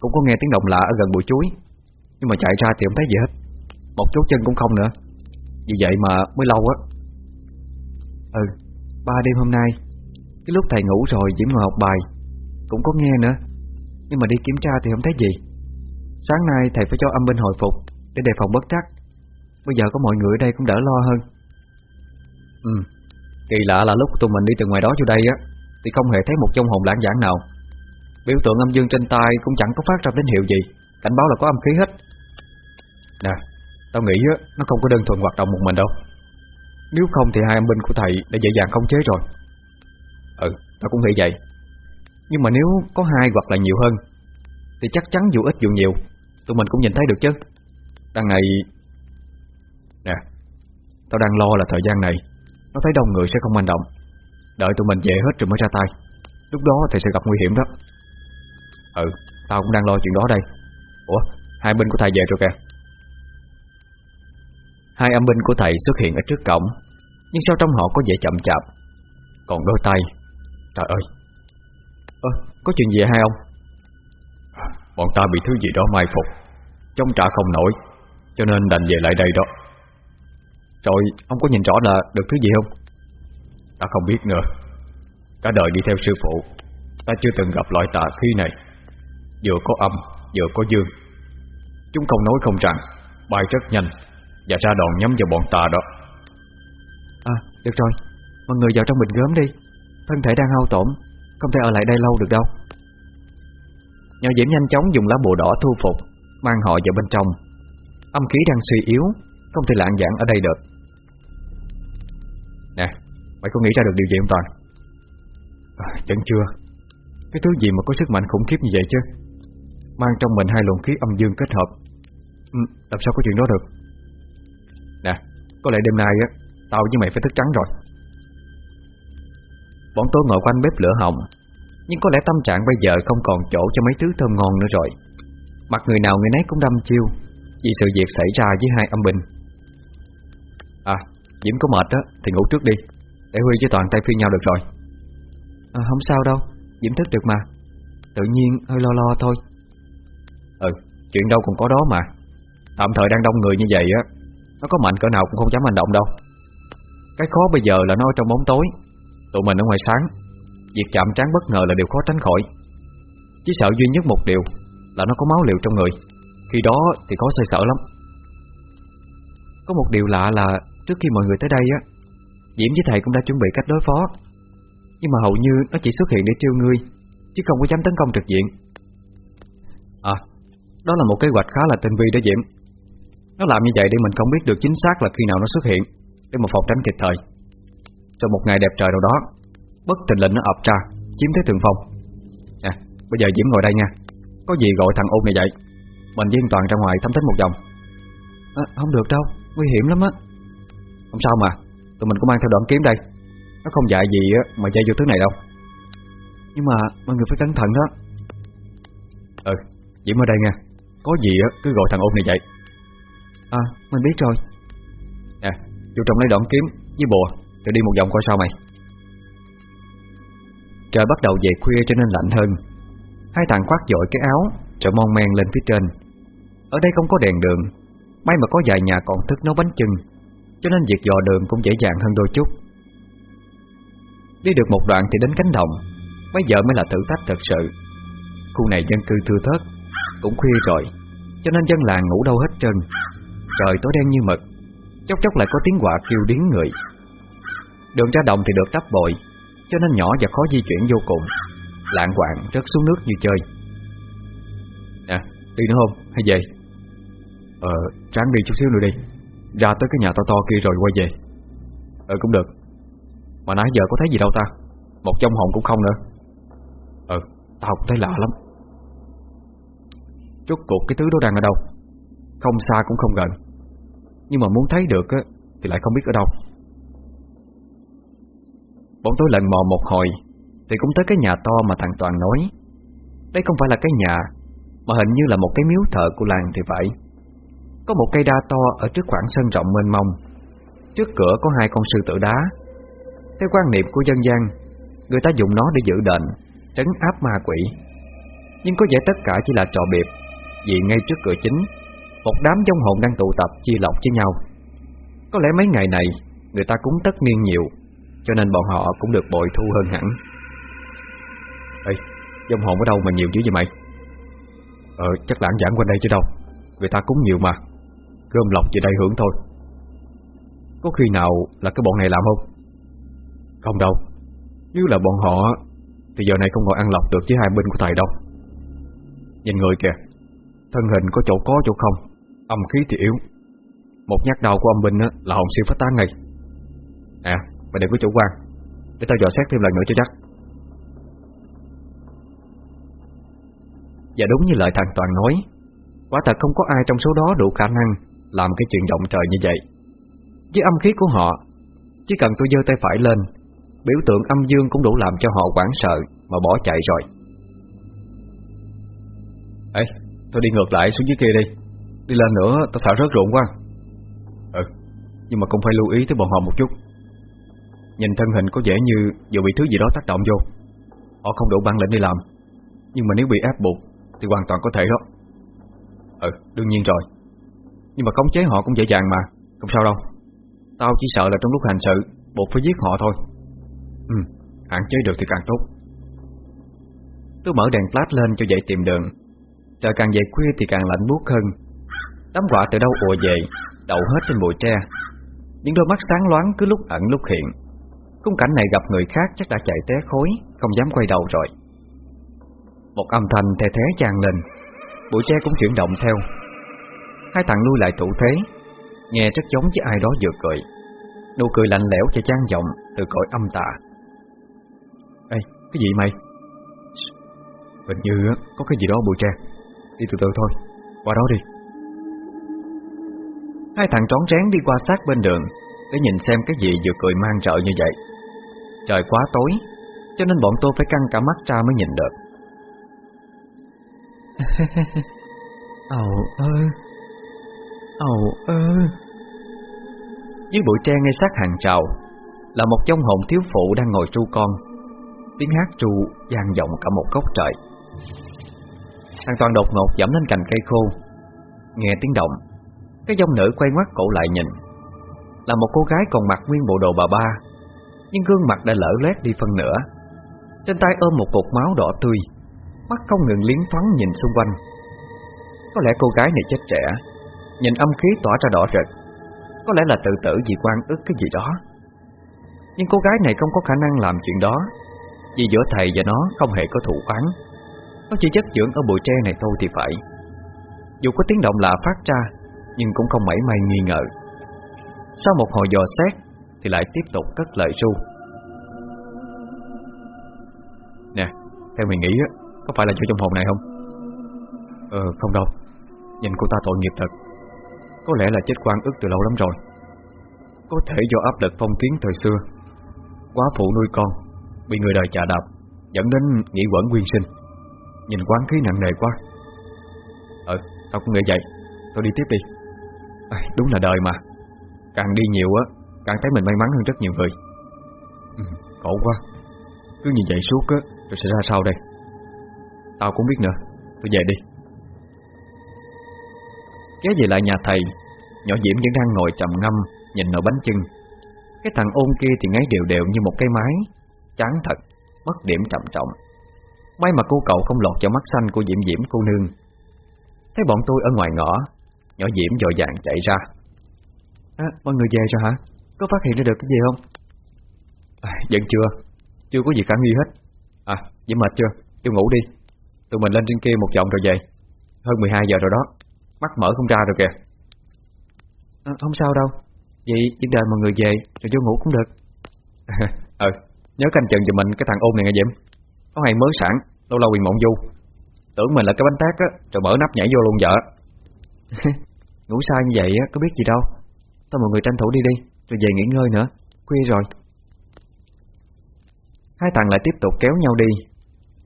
Cũng có nghe tiếng động lạ ở gần bụi chuối Nhưng mà chạy ra thì không thấy gì hết. Một chút chân cũng không nữa. Vì vậy mà mới lâu á. Ừ Ba đêm hôm nay Cái lúc thầy ngủ rồi Diễm ngồi học bài Cũng có nghe nữa. Nhưng mà đi kiểm tra thì không thấy gì. Sáng nay thầy phải cho âm binh hồi phục Để đề phòng bất trắc. Bây giờ có mọi người ở đây cũng đỡ lo hơn. Ừ Kỳ lạ là lúc tụi mình đi từ ngoài đó vô đây á Thì không hề thấy một trong hồn lãng giảng nào. Biểu tượng âm dương trên tay cũng chẳng có phát ra tín hiệu gì Cảnh báo là có âm khí hết. Nè Tao nghĩ á, nó không có đơn thuần hoạt động một mình đâu. Nếu không thì hai âm binh của thầy Đã dễ dàng không chế rồi. Ừ, tao cũng nghĩ vậy. Nhưng mà nếu có hai hoặc là nhiều hơn Thì chắc chắn dù ít dù nhiều Tụi mình cũng nhìn thấy được chứ. Đằng này Nè Tao đang lo là thời gian này nó thấy đông người sẽ không manh động. Đợi tụi mình về hết rồi mới ra tay. Lúc đó thì sẽ gặp nguy hiểm đó. Ừ, tao cũng đang lo chuyện đó đây. Ủa, hai binh của thầy về rồi kìa. Hai âm binh của thầy xuất hiện ở trước cổng Nhưng sao trong họ có vẻ chậm chạp? Còn đôi tay. Trời ơi. Ơ, có chuyện gì hay không Bọn ta bị thứ gì đó mai phục. Chống trả không nổi Cho nên đành về lại đây đó. Rồi, ông có nhìn rõ là được thứ gì không? Ta không biết nữa. Cả đời đi theo sư phụ. Ta chưa từng gặp loại tà khí này. Vừa có âm Vừa có dương. Chúng không nói không rằng Bay rất nhanh Và ra đòn nhắm vào bọn ta đó. À được rồi. Mọi người vào trong bình gớm đi. Thân thể đang hao tổn Không thể ở lại đây lâu được đâu. Nhỏ Diễm nhanh chóng dùng lá bùa đỏ thu phục Mang họ vào bên trong. Âm khí đang suy yếu Không thể lạng giảng ở đây được. Nè Mày có nghĩ ra được điều gì không Toàn? À, Vẫn chưa. Cái thứ gì mà có sức mạnh khủng khiếp như vậy chứ? Mang trong mình hai luồng khí âm dương kết hợp. Ừ, Làm sao có chuyện đó được? Nè Có lẽ đêm nay á Tao với mày phải thức trắng rồi. Bọn tôi ngồi quanh bếp lửa hồng Nhưng có lẽ tâm trạng bây giờ không còn chỗ cho mấy thứ thơm ngon nữa rồi. Mặt người nào người nấy cũng đâm chiêu Vì sự việc xảy ra với hai âm binh. À Diễm có mệt đó thì ngủ trước đi. Để Huy với Toàn tay phiên nhau được rồi. À, Không sao đâu Diễm thức được mà. Tự nhiên hơi lo lo thôi. Ừ, chuyện đâu còn có đó mà. Tạm thời đang đông người như vậy á Nó có mạnh cỡ nào cũng không dám hành động đâu. Cái khó bây giờ là nó trong bóng tối Tụi mình ở ngoài sáng. Việc chạm trán bất ngờ là điều khó tránh khỏi. Chỉ sợ duy nhất một điều Là nó có máu liều trong người. Khi đó thì khó xoay sở lắm. Có một điều lạ là Trước khi mọi người tới đây á Diễm với thầy cũng đã chuẩn bị cách đối phó. Nhưng mà hầu như nó chỉ xuất hiện để trêu ngươi Chứ không có dám tấn công trực diện. À đó là một kế hoạch khá là tinh vi đó Diễm. Nó làm như vậy để mình không biết được chính xác là khi nào nó xuất hiện Để mà phòng tránh kịp thời. Trong một ngày đẹp trời nào đó Bất tình lệnh nó ập ra Chiếm thế thượng phong. Nè bây giờ Diễm ngồi đây nha. Có gì gọi thằng ôn này dậy. Mình với Toàn ra ngoài thăm tính một vòng. À, Không được đâu, nguy hiểm lắm á. Không sao mà, Tụi mình có mang theo đoạn kiếm đây. Nó không dạy gì mà dây vô thứ này đâu. Nhưng mà mọi người phải cẩn thận đó. Ừ Diễm ở đây nha Có gì cứ gọi thằng ôn này dậy. À mình biết rồi. Nè, Vô trong lấy đoạn kiếm với bùa, Rồi đi một vòng coi sao mày. Trời bắt đầu về khuya cho nên lạnh hơn. Hai thằng khoác dội cái áo, Rồi mon men lên phía trên. Ở đây không có đèn đường, May mà có vài nhà còn thức nấu bánh chưng. Cho nên việc dò đường cũng dễ dàng hơn đôi chút. Đi được một đoạn thì đến cánh đồng Bây giờ mới là thử thách thật sự. Khu này dân cư thưa thớt Cũng khuya rồi Cho nên dân làng ngủ đâu hết trơn. Trời tối đen như mực Chốc chốc lại có tiếng quạ kêu điến người. Đường ra đồng thì được đắp bội Cho nên nhỏ và khó di chuyển vô cùng. Lạng quạng rớt xuống nước như chơi. Nè, đi nữa không? Hay về? Ờ, ráng đi chút xíu nữa đi. Ra tới cái nhà to to kia rồi quay về. Ừ cũng được. Mà nãy giờ có thấy gì đâu ta? Một trong hồn cũng không nữa. Ừ, tao cũng thấy lạ lắm. Rốt cuộc cái thứ đó đang ở đâu? Không xa cũng không gần. Nhưng mà muốn thấy được á Thì lại không biết ở đâu. Bọn tôi lần mò một hồi Thì cũng tới cái nhà to mà thằng Toàn nói. Đây không phải là cái nhà Mà hình như là một cái miếu thờ của làng thì phải. Có một cây đa to Ở trước khoảng sân rộng mênh mông. Trước cửa có hai con sư tử đá. Theo quan niệm của dân gian Người ta dùng nó để giữ đền Trấn áp ma quỷ. Nhưng có vẻ tất cả chỉ là trò biệp Vì ngay trước cửa chính Một đám dông hồn đang tụ tập chia lọc với nhau. Có lẽ mấy ngày này Người ta cúng tất niên nhiều Cho nên bọn họ cũng được bội thu hơn hẳn. Ê, dông hồn ở đâu mà nhiều dữ vậy mày? Ờ, chắc lãng giảng quanh đây chứ đâu. Người ta cúng nhiều mà cơm lọc về đây hưởng thôi. Có khi nào là cái bọn này làm không? Không đâu. Nếu là bọn họ Thì giờ này không ngồi ăn lọc được với hai bên của thầy đâu. Nhìn người kìa Thân hình có chỗ có chỗ không Âm khí thì yếu. Một nhát đầu của âm binh á, là hồn siêu phát tán ngay. À Mày đừng có chủ quan Để tao dò xét thêm lần nữa cho chắc. Và đúng như lời thằng Toàn nói Quả thật không có ai trong số đó đủ khả năng làm cái chuyện động trời như vậy. Với âm khí của họ Chỉ cần tôi giơ tay phải lên Biểu tượng âm dương cũng đủ làm cho họ quảng sợ Mà bỏ chạy rồi. Ê, tôi đi ngược lại xuống dưới kia đi. Đi lên nữa tao sợ rớt ruộng quá. Ừ, nhưng mà cũng phải lưu ý tới bọn họ một chút. Nhìn thân hình có vẻ như Vừa bị thứ gì đó tác động vô. Họ không đủ bản lĩnh đi làm Nhưng mà nếu bị ép buộc Thì hoàn toàn có thể đó. Ừ, đương nhiên rồi nhưng mà khống chế họ cũng dễ dàng mà. Không sao đâu. Tao chỉ sợ là trong lúc hành sự Buộc phải giết họ thôi. Ừ, hạn chế được thì càng tốt. Tôi mở đèn flash lên cho dậy tìm đường. Trời càng về khuya thì càng lạnh buốt hơn. Đám quả từ đâu ùa về Đậu hết trên bụi tre. Những đôi mắt sáng loáng cứ lúc ẩn lúc hiện. Khung cảnh này gặp người khác chắc đã chạy té khối Không dám quay đầu rồi. Một âm thanh thè thế tràn lên. Bụi tre cũng chuyển động theo. Hai thằng lui lại thủ thế. Nghe rất giống với ai đó vừa cười. Nụ cười lạnh lẽo và trang giọng Từ cõi âm tà. Ê, cái gì mày? Hình như có cái gì đó bụi trang, Đi từ từ thôi, qua đó đi. Hai thằng trón rén đi qua sát bên đường Để nhìn xem cái gì vừa cười mang trợ như vậy. Trời quá tối Cho nên bọn tôi phải căng cả mắt ra mới nhìn được. Ồ, ơ. Ầu ơ. Dưới bụi tre ngay sát hàng trào Là một trong hồn thiếu phụ đang ngồi tru con. Tiếng hát tru gian vọng cả một góc trời. Thằng Toàn đột ngột giảm lên cành cây khô. Nghe tiếng động, Cái dông nữ quay ngoắt cổ lại nhìn. Là một cô gái còn mặc nguyên bộ đồ bà ba, Nhưng gương mặt đã lở lét đi phân nửa. Trên tay ôm một cục máu đỏ tươi, Mắt không ngừng liến thoáng nhìn xung quanh. Có lẽ cô gái này chết trẻ. Nhìn âm khí tỏa ra đỏ rực. Có lẽ là tự tử vì quan ức cái gì đó. Nhưng cô gái này không có khả năng làm chuyện đó Vì giữa thầy và nó không hề có thủ oán. Nó chỉ chất dưỡng ở bụi tre này thôi thì phải. Dù có tiếng động lạ phát ra Nhưng cũng không mảy may nghi ngờ. Sau một hồi dò xét Thì lại tiếp tục cất lời ru. Nè, theo mình nghĩ Có phải là chỗ trong hồn này không? Ờ, không đâu. Nhìn cô ta tội nghiệp thật. Có lẽ là chết quan ức từ lâu lắm rồi. Có thể do áp lực phong kiến thời xưa Quá phụ nuôi con Bị người đời chà đạp Dẫn đến nghĩ quẩn nguyên sinh. Nhìn quán khí nặng nề quá. Ừ, tao cũng nghĩ vậy. Tao đi tiếp đi. À, Đúng là đời mà. Càng đi nhiều á Càng thấy mình may mắn hơn rất nhiều người. Ừ, Khổ quá. Cứ như vậy suốt á Rồi sẽ ra sao đây? Tao cũng biết nữa. Tôi về đi. Kéo về lại nhà thầy Nhỏ Diễm vẫn đang ngồi trầm ngâm Nhìn nồi bánh chưng. Cái thằng ôn kia thì ngáy đều đều như một cái máy. Chán thật Mất điểm trầm trọng. May mà cô cậu không lọt cho mắt xanh của Diễm Diễm cô nương. Thấy bọn tôi ở ngoài ngõ Nhỏ Diễm dội vàng chạy ra. À, Mọi người về rồi hả? Có phát hiện ra được cái gì không? À, vẫn chưa Chưa có gì khả nghi hết. À, Diễm mệt chưa? Tôi ngủ đi. Tụi mình lên trên kia một vòng rồi về. Hơn 12 giờ rồi đó. Mắt mở không ra rồi kìa. À, Không sao đâu. Vậy chỉ đợi mọi người về Rồi vô ngủ cũng được. Ừ, nhớ canh chừng giùm mình cái thằng ôn này nghe Diễm. Có hay mới sản Lâu lâu bị mộng du. Tưởng mình là cái bánh tét á Rồi mở nắp nhảy vô luôn vợ. Ngủ sai như vậy á có biết gì đâu. Thôi mọi người tranh thủ đi đi Rồi về nghỉ ngơi nữa. Khuya rồi. Hai thằng lại tiếp tục kéo nhau đi.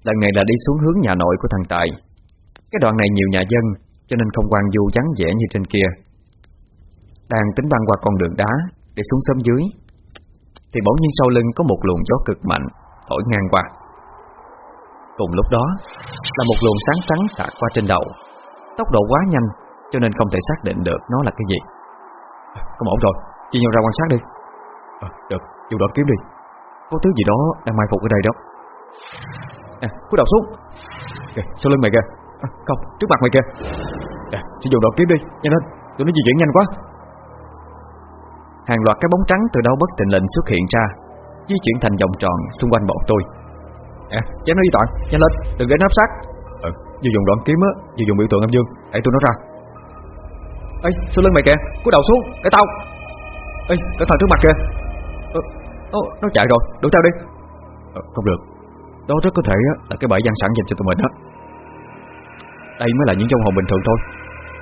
Lần này là đi xuống hướng nhà nội của thằng Tài. Cái đoạn này nhiều nhà dân Cho nên không quan du vắng vẻ như trên kia. Đang tính băng qua con đường đá Để xuống sớm dưới Thì bỗng nhiên sau lưng có một luồng gió cực mạnh Thổi ngang qua. Cùng lúc đó Là một luồng sáng trắng tạt qua trên đầu. Tốc độ quá nhanh Cho nên không thể xác định được nó là cái gì. Không ổn rồi Chia nhau ra quan sát đi. À, Được, dù đó kiếm đi. Có thứ gì đó đang mai phục ở đây đó. Nè, cúi đầu xuống. Kìa, sau lưng mày kìa. À, Không, trước mặt mày kìa À, nè, sử dụng đoạn kiếm đi, nhanh lên. Tụi nó di chuyển nhanh quá. Hàng loạt cái bóng trắng từ đâu bất tình lệnh xuất hiện ra Di chuyển thành vòng tròn xung quanh bọn tôi. Nè, chém nó đi toàn, nhanh lên, đừng để nó áp sát. Ờ, ừ, vừa dùng đoạn kiếm á, vừa dùng biểu tượng âm dương. Đẩy tụi nó ra. Ê, sau lưng mày kìa, cúi đầu xuống, để tao. Ê, cẩn thận trước mặt kìa. Ờ, nó, nó chạy rồi, đuổi theo đi. Ờ, Không được. Đó rất có thể là cái bẫy gian sẵn dành cho tụi mình đó Đây mới là những trong hồn bình thường thôi.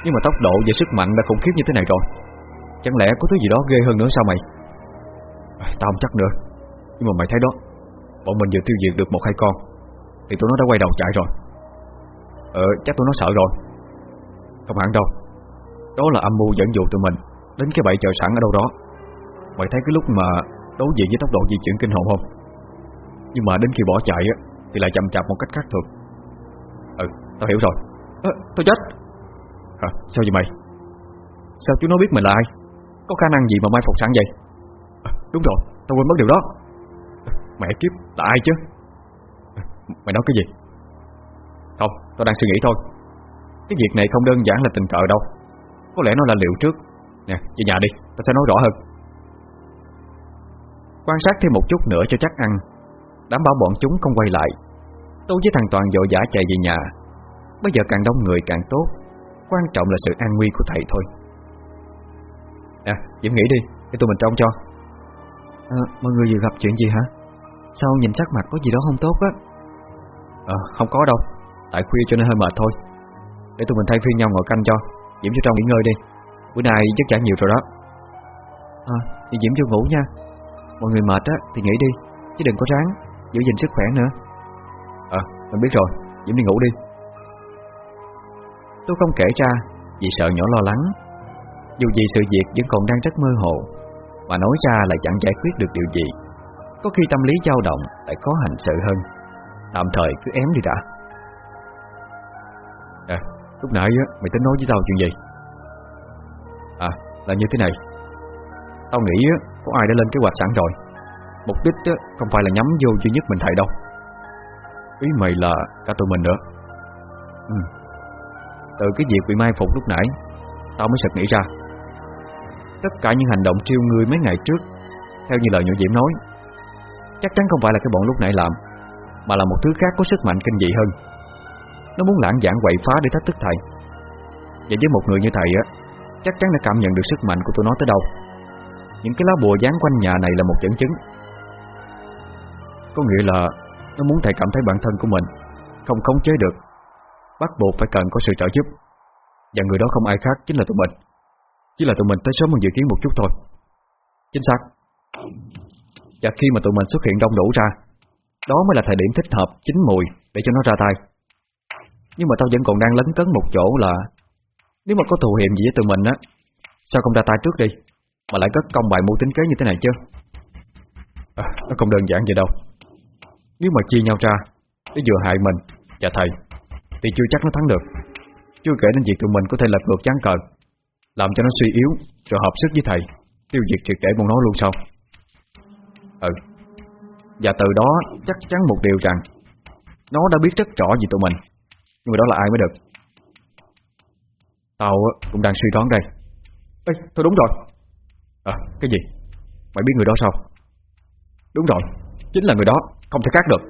Nhưng mà tốc độ và sức mạnh đã khủng khiếp như thế này rồi. Chẳng lẽ có thứ gì đó ghê hơn nữa sao mày? Tao không chắc nữa Nhưng mà mày thấy đó Bọn mình vừa tiêu diệt được một hai con Thì tụi nó đã quay đầu chạy rồi. Ờ chắc tụi nó sợ rồi. Không hẳn đâu. Đó là âm mưu dẫn dụ tụi mình Đến cái bẫy chờ sẵn ở đâu đó. Mày thấy cái lúc mà đối diện với tốc độ di chuyển kinh hồn không? Nhưng mà đến khi bỏ chạy á Thì lại chậm chạp một cách khác thường. Ừ, tao hiểu rồi. À, Tao chết à, Sao vậy mày? Sao chú nó biết mình là ai? Có khả năng gì mà mai phục sẵn vậy? À, Đúng rồi, tao quên mất điều đó. Ờ, à, Mẹ kiếp, là ai chứ? À, Mày nói cái gì? Không, tao đang suy nghĩ thôi. Cái việc này không đơn giản là tình cờ đâu. Có lẽ nó là liệu trước. Nè, về nhà đi, tao sẽ nói rõ hơn. Quan sát thêm một chút nữa cho chắc ăn. Đảm bảo bọn chúng không quay lại. Tôi với thằng Toàn vội vã chạy về nhà. Bây giờ càng đông người càng tốt. Quan trọng là sự an nguy của thầy thôi. À, Diễm nghĩ đi Để tụi mình trông cho. À, Mọi người vừa gặp chuyện gì hả? Sao nhìn sắc mặt có gì đó không tốt á? À, Không có đâu. Tại khuya cho nên hơi mệt thôi. Để tụi mình thay phiên nhau ngồi canh cho. Diễm cho trong nghỉ ngơi đi. Bữa nay chắc chả nhiều rồi đó. À, thì Diễm vô ngủ nha. Mọi người mệt á thì nghỉ đi. Chứ đừng có ráng Giữ gìn sức khỏe nữa. Ờ, mình biết rồi. Diễm đi ngủ đi Tôi không kể ra Vì sợ nhỏ lo lắng. Dù gì sự việc vẫn còn đang rất mơ hồ Mà nói ra lại chẳng giải quyết được điều gì. Có khi tâm lý dao động Lại có hành sự hơn. Tạm thời cứ ém đi đã. À, lúc nãy mày tính nói với tao chuyện gì? À, là như thế này. Tao nghĩ có ai đã lên kế hoạch sẵn rồi. Mục đích không phải là nhắm vô duy nhất mình thầy đâu. Ý mày là cả tụi mình nữa. Ừ. Từ cái việc bị mai phục lúc nãy. Tao mới sực nghĩ ra. Tất cả những hành động triêu ngươi mấy ngày trước, Theo như lời nhỏ Diễm nói, Chắc chắn không phải là cái bọn lúc nãy làm, Mà là một thứ khác có sức mạnh kinh dị hơn. Nó muốn lãng giảng quậy phá để thách thức thầy. Và với một người như thầy á, Chắc chắn đã cảm nhận được sức mạnh của tụi nó tới đâu. Những cái lá bùa dán quanh nhà này là một dẫn chứng. Có nghĩa là Nó muốn thầy cảm thấy bản thân của mình Không khống chế được. Bắt buộc phải cần có sự trợ giúp. Và người đó không ai khác chính là tụi mình. Chỉ là tụi mình tới sớm hơn dự kiến một chút thôi. Chính xác. Và khi mà tụi mình xuất hiện đông đủ ra Đó mới là thời điểm thích hợp Chính mùi để cho nó ra tay. Nhưng mà tao vẫn còn đang lấn cấn một chỗ là Nếu mà có thù hiểm gì với tụi mình á Sao không ra tay trước đi Mà lại cất công bài mưu tính kế như thế này chứ? À, Nó không đơn giản vậy đâu. Nếu mà chia nhau ra Để vừa hại mình và thầy thì chưa chắc nó thắng được. Chưa kể đến việc tụi mình có thể lật ngược chán cờ Làm cho nó suy yếu Rồi hợp sức với thầy Tiêu diệt triệt để bọn nó luôn sau Ừ. Và từ đó chắc chắn một điều rằng Nó đã biết rất rõ về tụi mình Nhưng mà đó là ai mới được. Tao cũng đang suy đoán đây. Ê, thôi đúng rồi. À, cái gì? Mày biết người đó sao? Đúng rồi, chính là người đó, không thể khác được.